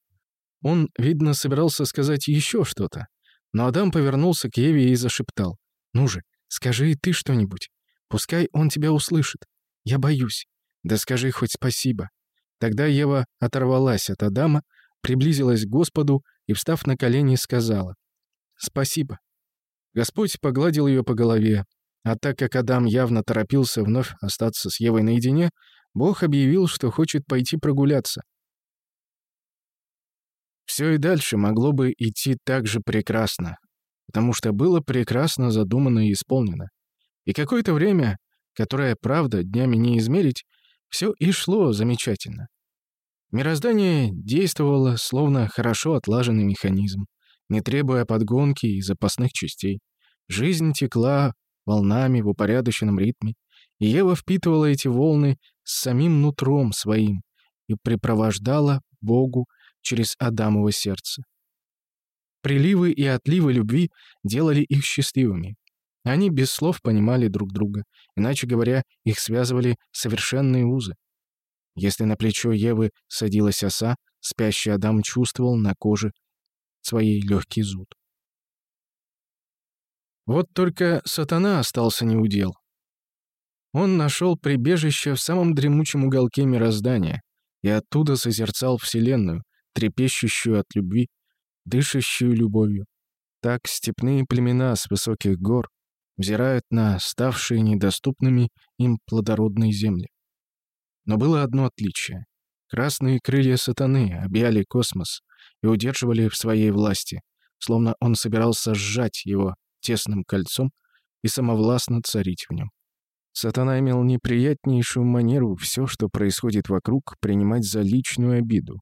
Он, видно, собирался сказать еще что-то, но Адам повернулся к Еве и зашептал. «Ну же, скажи и ты что-нибудь. Пускай он тебя услышит. Я боюсь. Да скажи хоть спасибо». Тогда Ева оторвалась от Адама, приблизилась к Господу и, встав на колени, сказала «Спасибо». Господь погладил ее по голове, а так как Адам явно торопился вновь остаться с Евой наедине, Бог объявил, что хочет пойти прогуляться. Все и дальше могло бы идти так же прекрасно, потому что было прекрасно задумано и исполнено. И какое-то время, которое, правда, днями не измерить, все и шло замечательно. Мироздание действовало словно хорошо отлаженный механизм, не требуя подгонки и запасных частей. Жизнь текла волнами в упорядоченном ритме, и Ева впитывала эти волны с самим нутром своим и припровождала Богу через Адамово сердце. Приливы и отливы любви делали их счастливыми. Они без слов понимали друг друга, иначе говоря, их связывали совершенные узы. Если на плечо Евы садилась оса, спящий Адам чувствовал на коже своей легкий зуд. Вот только сатана остался неудел. Он нашел прибежище в самом дремучем уголке мироздания и оттуда созерцал Вселенную, трепещущую от любви, дышащую любовью. Так степные племена с высоких гор взирают на ставшие недоступными им плодородные земли. Но было одно отличие. Красные крылья сатаны объяли космос и удерживали в своей власти, словно он собирался сжать его тесным кольцом и самовластно царить в нем. Сатана имел неприятнейшую манеру все, что происходит вокруг, принимать за личную обиду,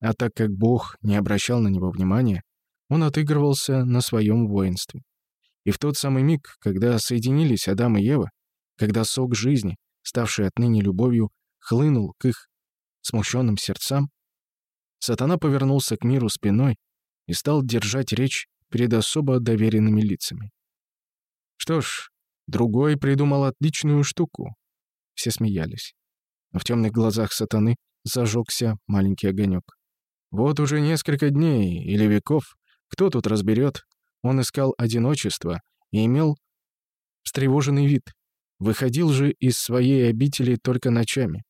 а так как Бог не обращал на него внимания, он отыгрывался на своем воинстве. И в тот самый миг, когда соединились Адам и Ева, когда сок жизни, ставший отныне любовью, хлынул к их смущенным сердцам, сатана повернулся к миру спиной и стал держать речь перед особо доверенными лицами. Что ж, другой придумал отличную штуку. Все смеялись. Но в темных глазах сатаны зажегся маленький огонек. Вот уже несколько дней или веков, кто тут разберет, он искал одиночество и имел встревоженный вид. Выходил же из своей обители только ночами.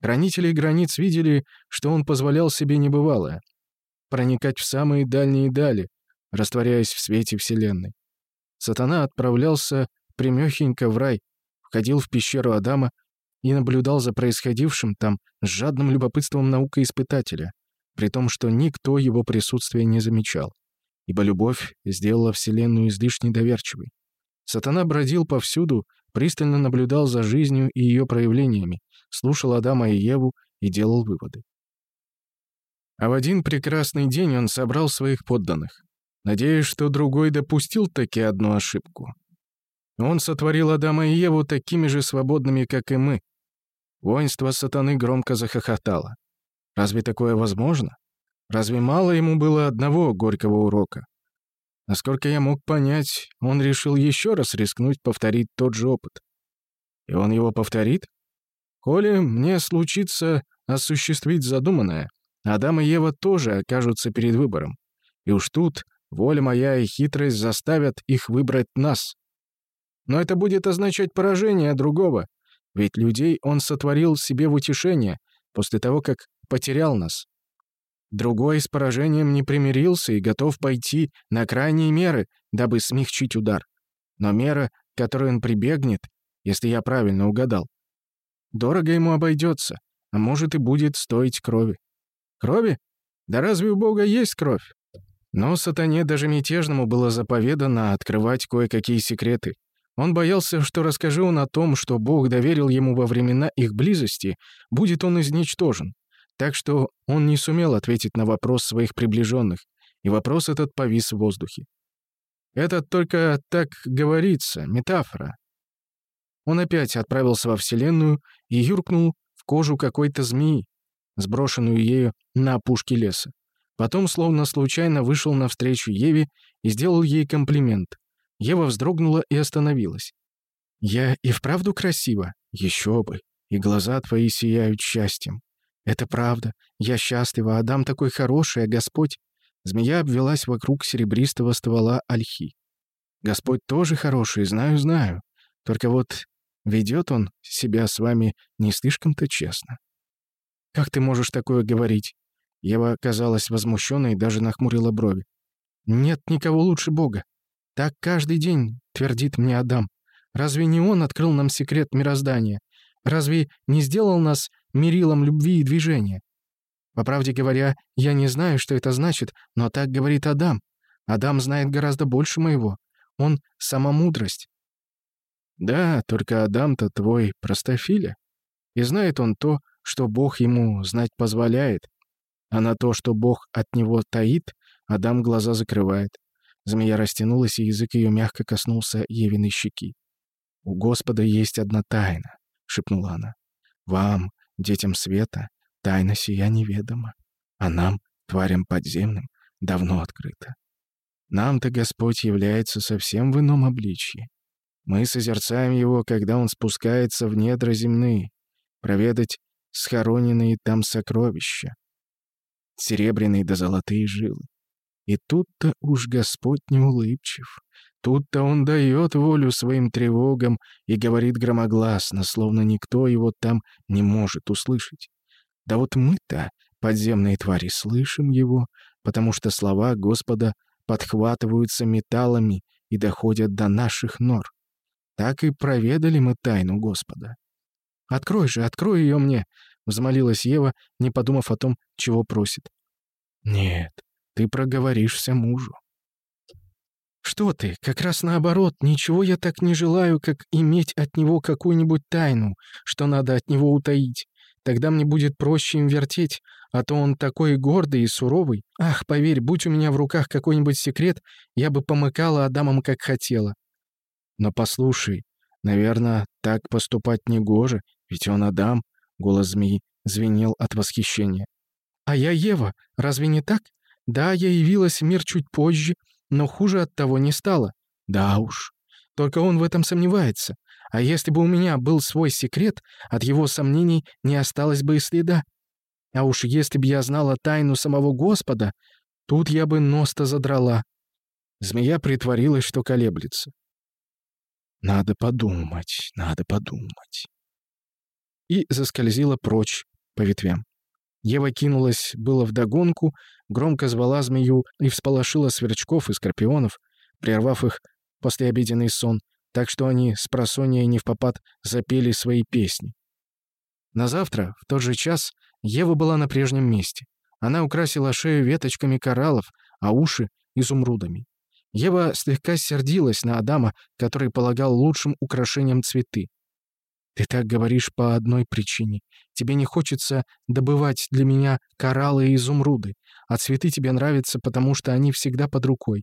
Хранители границ видели, что он позволял себе небывалое — проникать в самые дальние дали, растворяясь в свете Вселенной. Сатана отправлялся примехенько в рай, входил в пещеру Адама и наблюдал за происходившим там с жадным любопытством наукоиспытателя, при том, что никто его присутствия не замечал, ибо любовь сделала Вселенную излишне доверчивой. Сатана бродил повсюду, пристально наблюдал за жизнью и ее проявлениями, слушал Адама и Еву и делал выводы. А в один прекрасный день он собрал своих подданных, надеясь, что другой допустил таки одну ошибку. Он сотворил Адама и Еву такими же свободными, как и мы. Воинство сатаны громко захохотало. Разве такое возможно? Разве мало ему было одного горького урока? Насколько я мог понять, он решил еще раз рискнуть повторить тот же опыт. И он его повторит? Коли мне случится осуществить задуманное, Адам и Ева тоже окажутся перед выбором. И уж тут воля моя и хитрость заставят их выбрать нас. Но это будет означать поражение другого, ведь людей он сотворил себе в утешение после того, как потерял нас. Другой с поражением не примирился и готов пойти на крайние меры, дабы смягчить удар. Но мера, к которой он прибегнет, если я правильно угадал, дорого ему обойдется, а может и будет стоить крови. Крови? Да разве у Бога есть кровь? Но сатане даже мятежному было заповедано открывать кое-какие секреты. Он боялся, что расскажи он о том, что Бог доверил ему во времена их близости, будет он изничтожен. Так что он не сумел ответить на вопрос своих приближенных, и вопрос этот повис в воздухе. Это только так говорится, метафора. Он опять отправился во Вселенную и юркнул в кожу какой-то змеи, сброшенную ею на опушке леса. Потом, словно случайно, вышел навстречу Еве и сделал ей комплимент. Ева вздрогнула и остановилась. «Я и вправду красива? Еще бы! И глаза твои сияют счастьем. «Это правда. Я счастлива. Адам такой хороший, а Господь...» Змея обвелась вокруг серебристого ствола ольхи. «Господь тоже хороший, знаю, знаю. Только вот ведет он себя с вами не слишком-то честно». «Как ты можешь такое говорить?» Ева казалась возмущенной и даже нахмурила брови. «Нет никого лучше Бога. Так каждый день, — твердит мне Адам. Разве не он открыл нам секрет мироздания? Разве не сделал нас мерилом любви и движения. По правде говоря, я не знаю, что это значит, но так говорит Адам. Адам знает гораздо больше моего. Он — сама мудрость. Да, только Адам-то твой простофиля. И знает он то, что Бог ему знать позволяет. А на то, что Бог от него таит, Адам глаза закрывает. Змея растянулась, и язык ее мягко коснулся Евиной щеки. «У Господа есть одна тайна», — шепнула она. «Вам, Детям света тайна сия неведома, а нам, тварям подземным, давно открыта. Нам-то Господь является совсем в ином обличье. Мы созерцаем Его, когда Он спускается в недра земные, проведать схороненные там сокровища, серебряные да золотые жилы. И тут-то уж Господь не улыбчив. Тут-то он дает волю своим тревогам и говорит громогласно, словно никто его там не может услышать. Да вот мы-то, подземные твари, слышим его, потому что слова Господа подхватываются металлами и доходят до наших нор. Так и проведали мы тайну Господа. «Открой же, открой ее мне!» — взмолилась Ева, не подумав о том, чего просит. «Нет, ты проговоришься мужу. «Что ты? Как раз наоборот. Ничего я так не желаю, как иметь от него какую-нибудь тайну, что надо от него утаить. Тогда мне будет проще им вертеть, а то он такой гордый и суровый. Ах, поверь, будь у меня в руках какой-нибудь секрет, я бы помыкала Адамом, как хотела». «Но послушай, наверное, так поступать негоже, ведь он Адам», — голос змеи звенел от восхищения. «А я Ева, разве не так? Да, я явилась в мир чуть позже, но хуже от того не стало. Да уж. Только он в этом сомневается. А если бы у меня был свой секрет, от его сомнений не осталось бы и следа. А уж если бы я знала тайну самого Господа, тут я бы нос-то задрала. Змея притворилась, что колеблется. «Надо подумать, надо подумать». И заскользила прочь по ветвям. Ева кинулась было вдогонку, громко звала змею и всполошила сверчков и скорпионов, прервав их послеобеденный сон, так что они с просонья в попад запели свои песни. На завтра, в тот же час, Ева была на прежнем месте. Она украсила шею веточками кораллов, а уши — изумрудами. Ева слегка сердилась на Адама, который полагал лучшим украшением цветы. «Ты так говоришь по одной причине. Тебе не хочется добывать для меня кораллы и изумруды, а цветы тебе нравятся, потому что они всегда под рукой.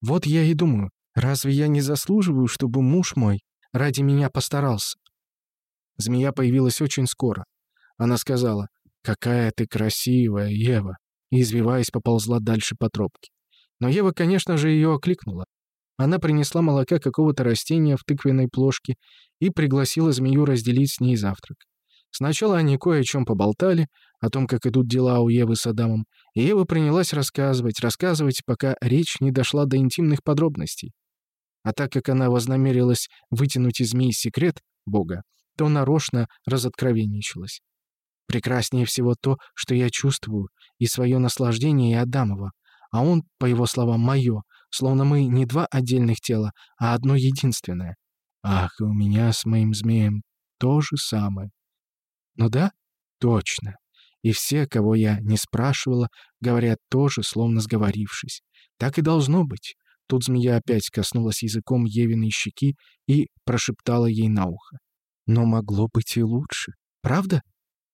Вот я и думаю, разве я не заслуживаю, чтобы муж мой ради меня постарался?» Змея появилась очень скоро. Она сказала, «Какая ты красивая, Ева!» и, извиваясь, поползла дальше по тропке. Но Ева, конечно же, ее окликнула. Она принесла молока какого-то растения в тыквенной плошке и пригласила змею разделить с ней завтрак. Сначала они кое о чем поболтали, о том, как идут дела у Евы с Адамом, и Ева принялась рассказывать, рассказывать, пока речь не дошла до интимных подробностей. А так как она вознамерилась вытянуть из змеи секрет Бога, то нарочно разоткровенничалась. Прекраснее всего то, что я чувствую, и свое наслаждение и Адамова, а он, по его словам, мое, словно мы не два отдельных тела, а одно единственное. Ах, и у меня с моим змеем то же самое. Ну да, точно. И все, кого я не спрашивала, говорят тоже, словно сговорившись. Так и должно быть. Тут змея опять коснулась языком Евиной щеки и прошептала ей на ухо. Но могло быть и лучше. Правда?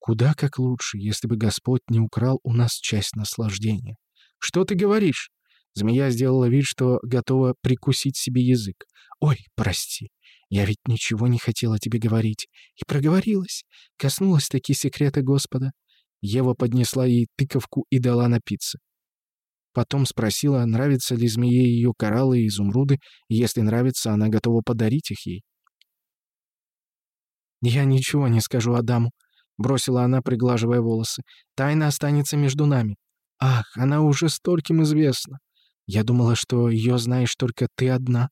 Куда как лучше, если бы Господь не украл у нас часть наслаждения. Что ты говоришь? Змея сделала вид, что готова прикусить себе язык. «Ой, прости, я ведь ничего не хотела тебе говорить. И проговорилась. Коснулась таки секрета Господа». Ева поднесла ей тыковку и дала напиться. Потом спросила, нравятся ли змее ее кораллы и изумруды, и если нравится, она готова подарить их ей. «Я ничего не скажу Адаму», — бросила она, приглаживая волосы. «Тайна останется между нами». «Ах, она уже стольким известна. Я думала, что ее знаешь только ты одна».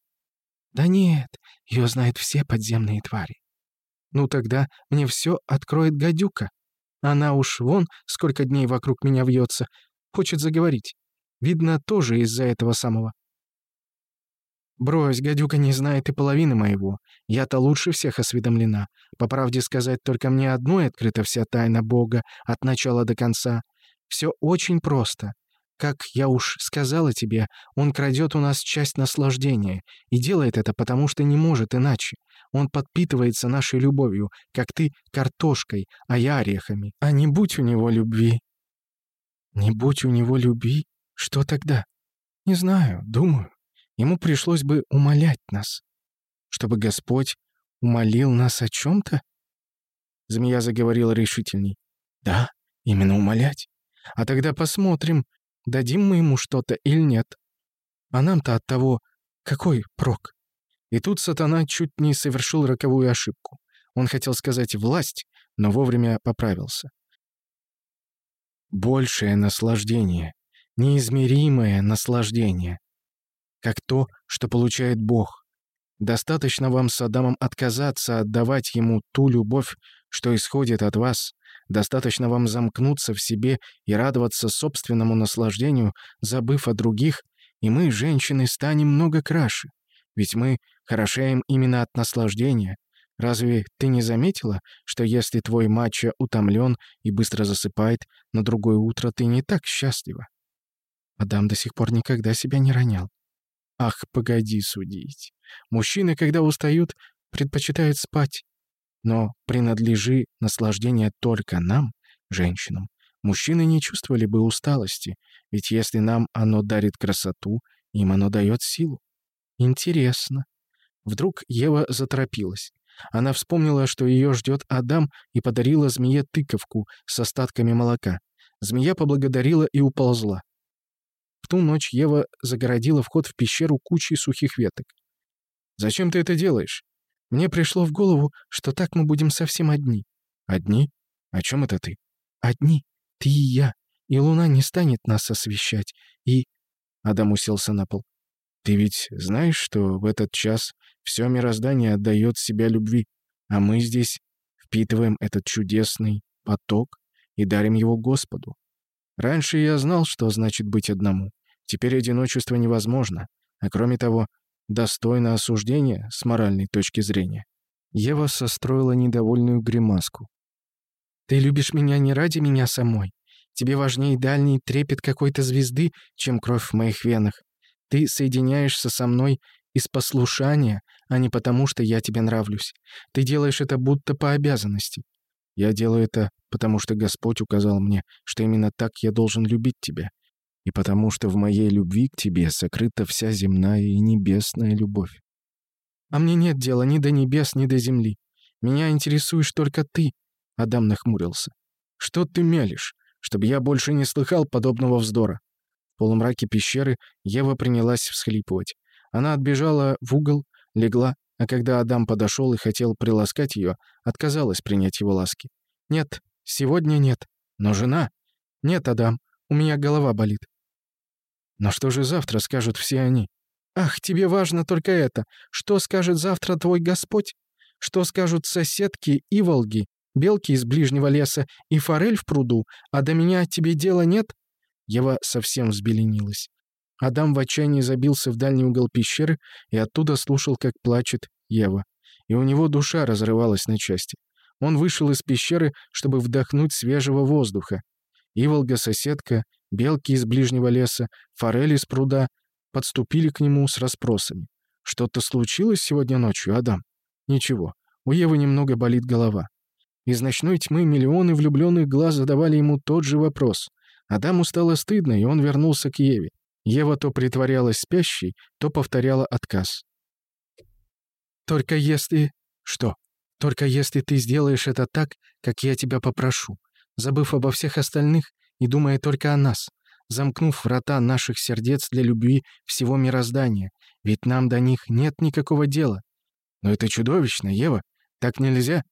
«Да нет, ее знают все подземные твари». «Ну тогда мне все откроет гадюка. Она уж вон сколько дней вокруг меня вьется. Хочет заговорить. Видно, тоже из-за этого самого. «Брось, гадюка не знает и половины моего. Я-то лучше всех осведомлена. По правде сказать, только мне одной открыта вся тайна Бога от начала до конца. Все очень просто. Как я уж сказала тебе, он крадет у нас часть наслаждения. И делает это потому, что не может иначе. Он подпитывается нашей любовью, как ты картошкой, а я орехами. А не будь у него любви. Не будь у него любви, что тогда? Не знаю, думаю. Ему пришлось бы умолять нас. Чтобы Господь умолил нас о чем-то? Змея заговорила решительней. Да, именно умолять. А тогда посмотрим, дадим мы ему что-то или нет. А нам-то от того какой прок? И тут сатана чуть не совершил роковую ошибку. Он хотел сказать «власть», но вовремя поправился. Большее наслаждение, неизмеримое наслаждение как то, что получает Бог. Достаточно вам с Адамом отказаться отдавать ему ту любовь, что исходит от вас. Достаточно вам замкнуться в себе и радоваться собственному наслаждению, забыв о других, и мы, женщины, станем много краше. Ведь мы хорошеем именно от наслаждения. Разве ты не заметила, что если твой мачо утомлен и быстро засыпает, на другое утро ты не так счастлива? Адам до сих пор никогда себя не ронял. Ах, погоди судить. Мужчины, когда устают, предпочитают спать. Но принадлежи наслаждение только нам, женщинам. Мужчины не чувствовали бы усталости, ведь если нам оно дарит красоту, им оно дает силу. Интересно. Вдруг Ева заторопилась. Она вспомнила, что ее ждет Адам, и подарила змее тыковку с остатками молока. Змея поблагодарила и уползла. В ту ночь Ева загородила вход в пещеру кучей сухих веток. «Зачем ты это делаешь?» «Мне пришло в голову, что так мы будем совсем одни». «Одни? О чем это ты?» «Одни. Ты и я. И луна не станет нас освещать. И...» Адам уселся на пол. «Ты ведь знаешь, что в этот час все мироздание отдает себя любви, а мы здесь впитываем этот чудесный поток и дарим его Господу. Раньше я знал, что значит быть одному. Теперь одиночество невозможно, а кроме того, достойно осуждения с моральной точки зрения. Ева состроила недовольную гримаску. «Ты любишь меня не ради меня самой. Тебе важнее дальний трепет какой-то звезды, чем кровь в моих венах. Ты соединяешься со мной из послушания, а не потому, что я тебе нравлюсь. Ты делаешь это будто по обязанности. Я делаю это, потому что Господь указал мне, что именно так я должен любить тебя, и потому что в моей любви к тебе сокрыта вся земная и небесная любовь. А мне нет дела ни до небес, ни до земли. Меня интересуешь только ты, — Адам нахмурился. Что ты мялишь, чтобы я больше не слыхал подобного вздора? В полумраке пещеры Ева принялась всхлипывать. Она отбежала в угол, легла, а когда Адам подошел и хотел приласкать ее, отказалась принять его ласки. «Нет, сегодня нет. Но жена...» «Нет, Адам, у меня голова болит». «Но что же завтра скажут все они?» «Ах, тебе важно только это. Что скажет завтра твой Господь? Что скажут соседки и волги, белки из ближнего леса и форель в пруду, а до меня тебе дела нет?» Ева совсем взбеленилась. Адам в отчаянии забился в дальний угол пещеры и оттуда слушал, как плачет Ева. И у него душа разрывалась на части. Он вышел из пещеры, чтобы вдохнуть свежего воздуха. Иволга-соседка, белки из ближнего леса, форели из пруда подступили к нему с расспросами. «Что-то случилось сегодня ночью, Адам?» «Ничего. У Евы немного болит голова». Из ночной тьмы миллионы влюбленных глаз задавали ему тот же вопрос. Адаму стало стыдно, и он вернулся к Еве. Ева то притворялась спящей, то повторяла отказ. «Только если...» «Что?» «Только если ты сделаешь это так, как я тебя попрошу, забыв обо всех остальных и думая только о нас, замкнув врата наших сердец для любви всего мироздания, ведь нам до них нет никакого дела». «Но это чудовищно, Ева. Так нельзя».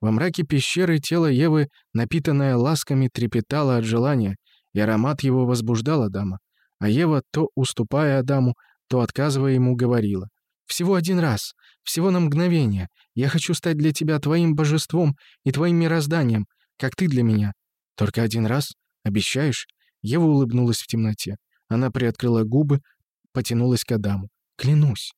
Во мраке пещеры тело Евы, напитанное ласками, трепетало от желания, и аромат его возбуждал Адама. А Ева, то уступая Адаму, то отказывая ему, говорила. «Всего один раз, всего на мгновение. Я хочу стать для тебя твоим божеством и твоим мирозданием, как ты для меня. Только один раз? Обещаешь?» Ева улыбнулась в темноте. Она приоткрыла губы, потянулась к Адаму. «Клянусь».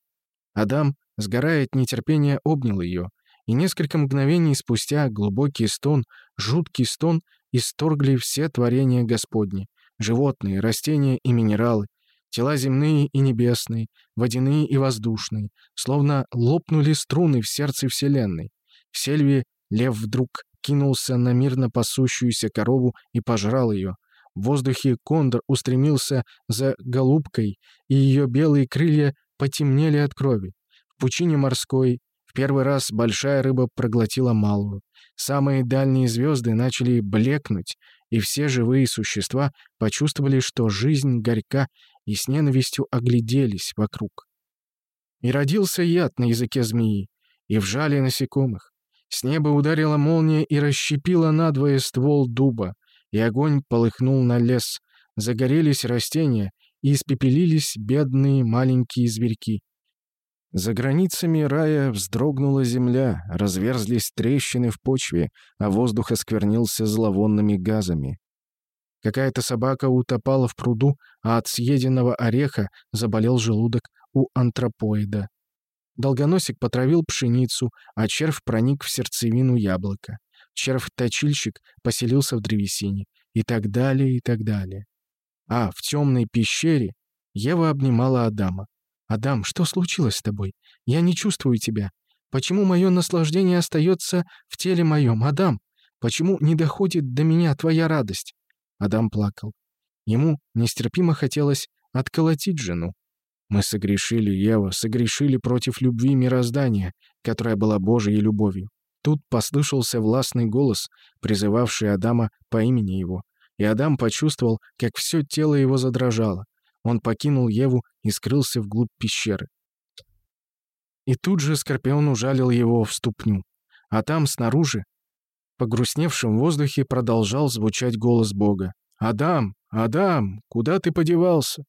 Адам, сгорая от нетерпения, обнял ее. И несколько мгновений спустя глубокий стон, жуткий стон, исторгли все творения Господни животные, растения и минералы, тела земные и небесные, водяные и воздушные, словно лопнули струны в сердце Вселенной. В сельве лев вдруг кинулся на мирно пасущуюся корову и пожрал ее. В воздухе кондор устремился за голубкой, и ее белые крылья потемнели от крови. В пучине морской в первый раз большая рыба проглотила малую. Самые дальние звезды начали блекнуть, и все живые существа почувствовали, что жизнь горька, и с ненавистью огляделись вокруг. И родился яд на языке змеи, и вжали насекомых. С неба ударила молния и расщепила надвое ствол дуба, и огонь полыхнул на лес. Загорелись растения, и испепелились бедные маленькие зверьки. За границами рая вздрогнула земля, разверзлись трещины в почве, а воздух осквернился зловонными газами. Какая-то собака утопала в пруду, а от съеденного ореха заболел желудок у антропоида. Долгоносик потравил пшеницу, а червь проник в сердцевину яблока. Червь-точильщик поселился в древесине. И так далее, и так далее. А в темной пещере Ева обнимала Адама. «Адам, что случилось с тобой? Я не чувствую тебя. Почему мое наслаждение остается в теле моем, Адам? Почему не доходит до меня твоя радость?» Адам плакал. Ему нестерпимо хотелось отколотить жену. Мы согрешили, Ева, согрешили против любви мироздания, которая была Божьей любовью. Тут послышался властный голос, призывавший Адама по имени его, и Адам почувствовал, как все тело его задрожало. Он покинул Еву и скрылся вглубь пещеры. И тут же Скорпион ужалил его в ступню. А там, снаружи, по грустневшем воздухе продолжал звучать голос Бога. «Адам! Адам! Куда ты подевался?»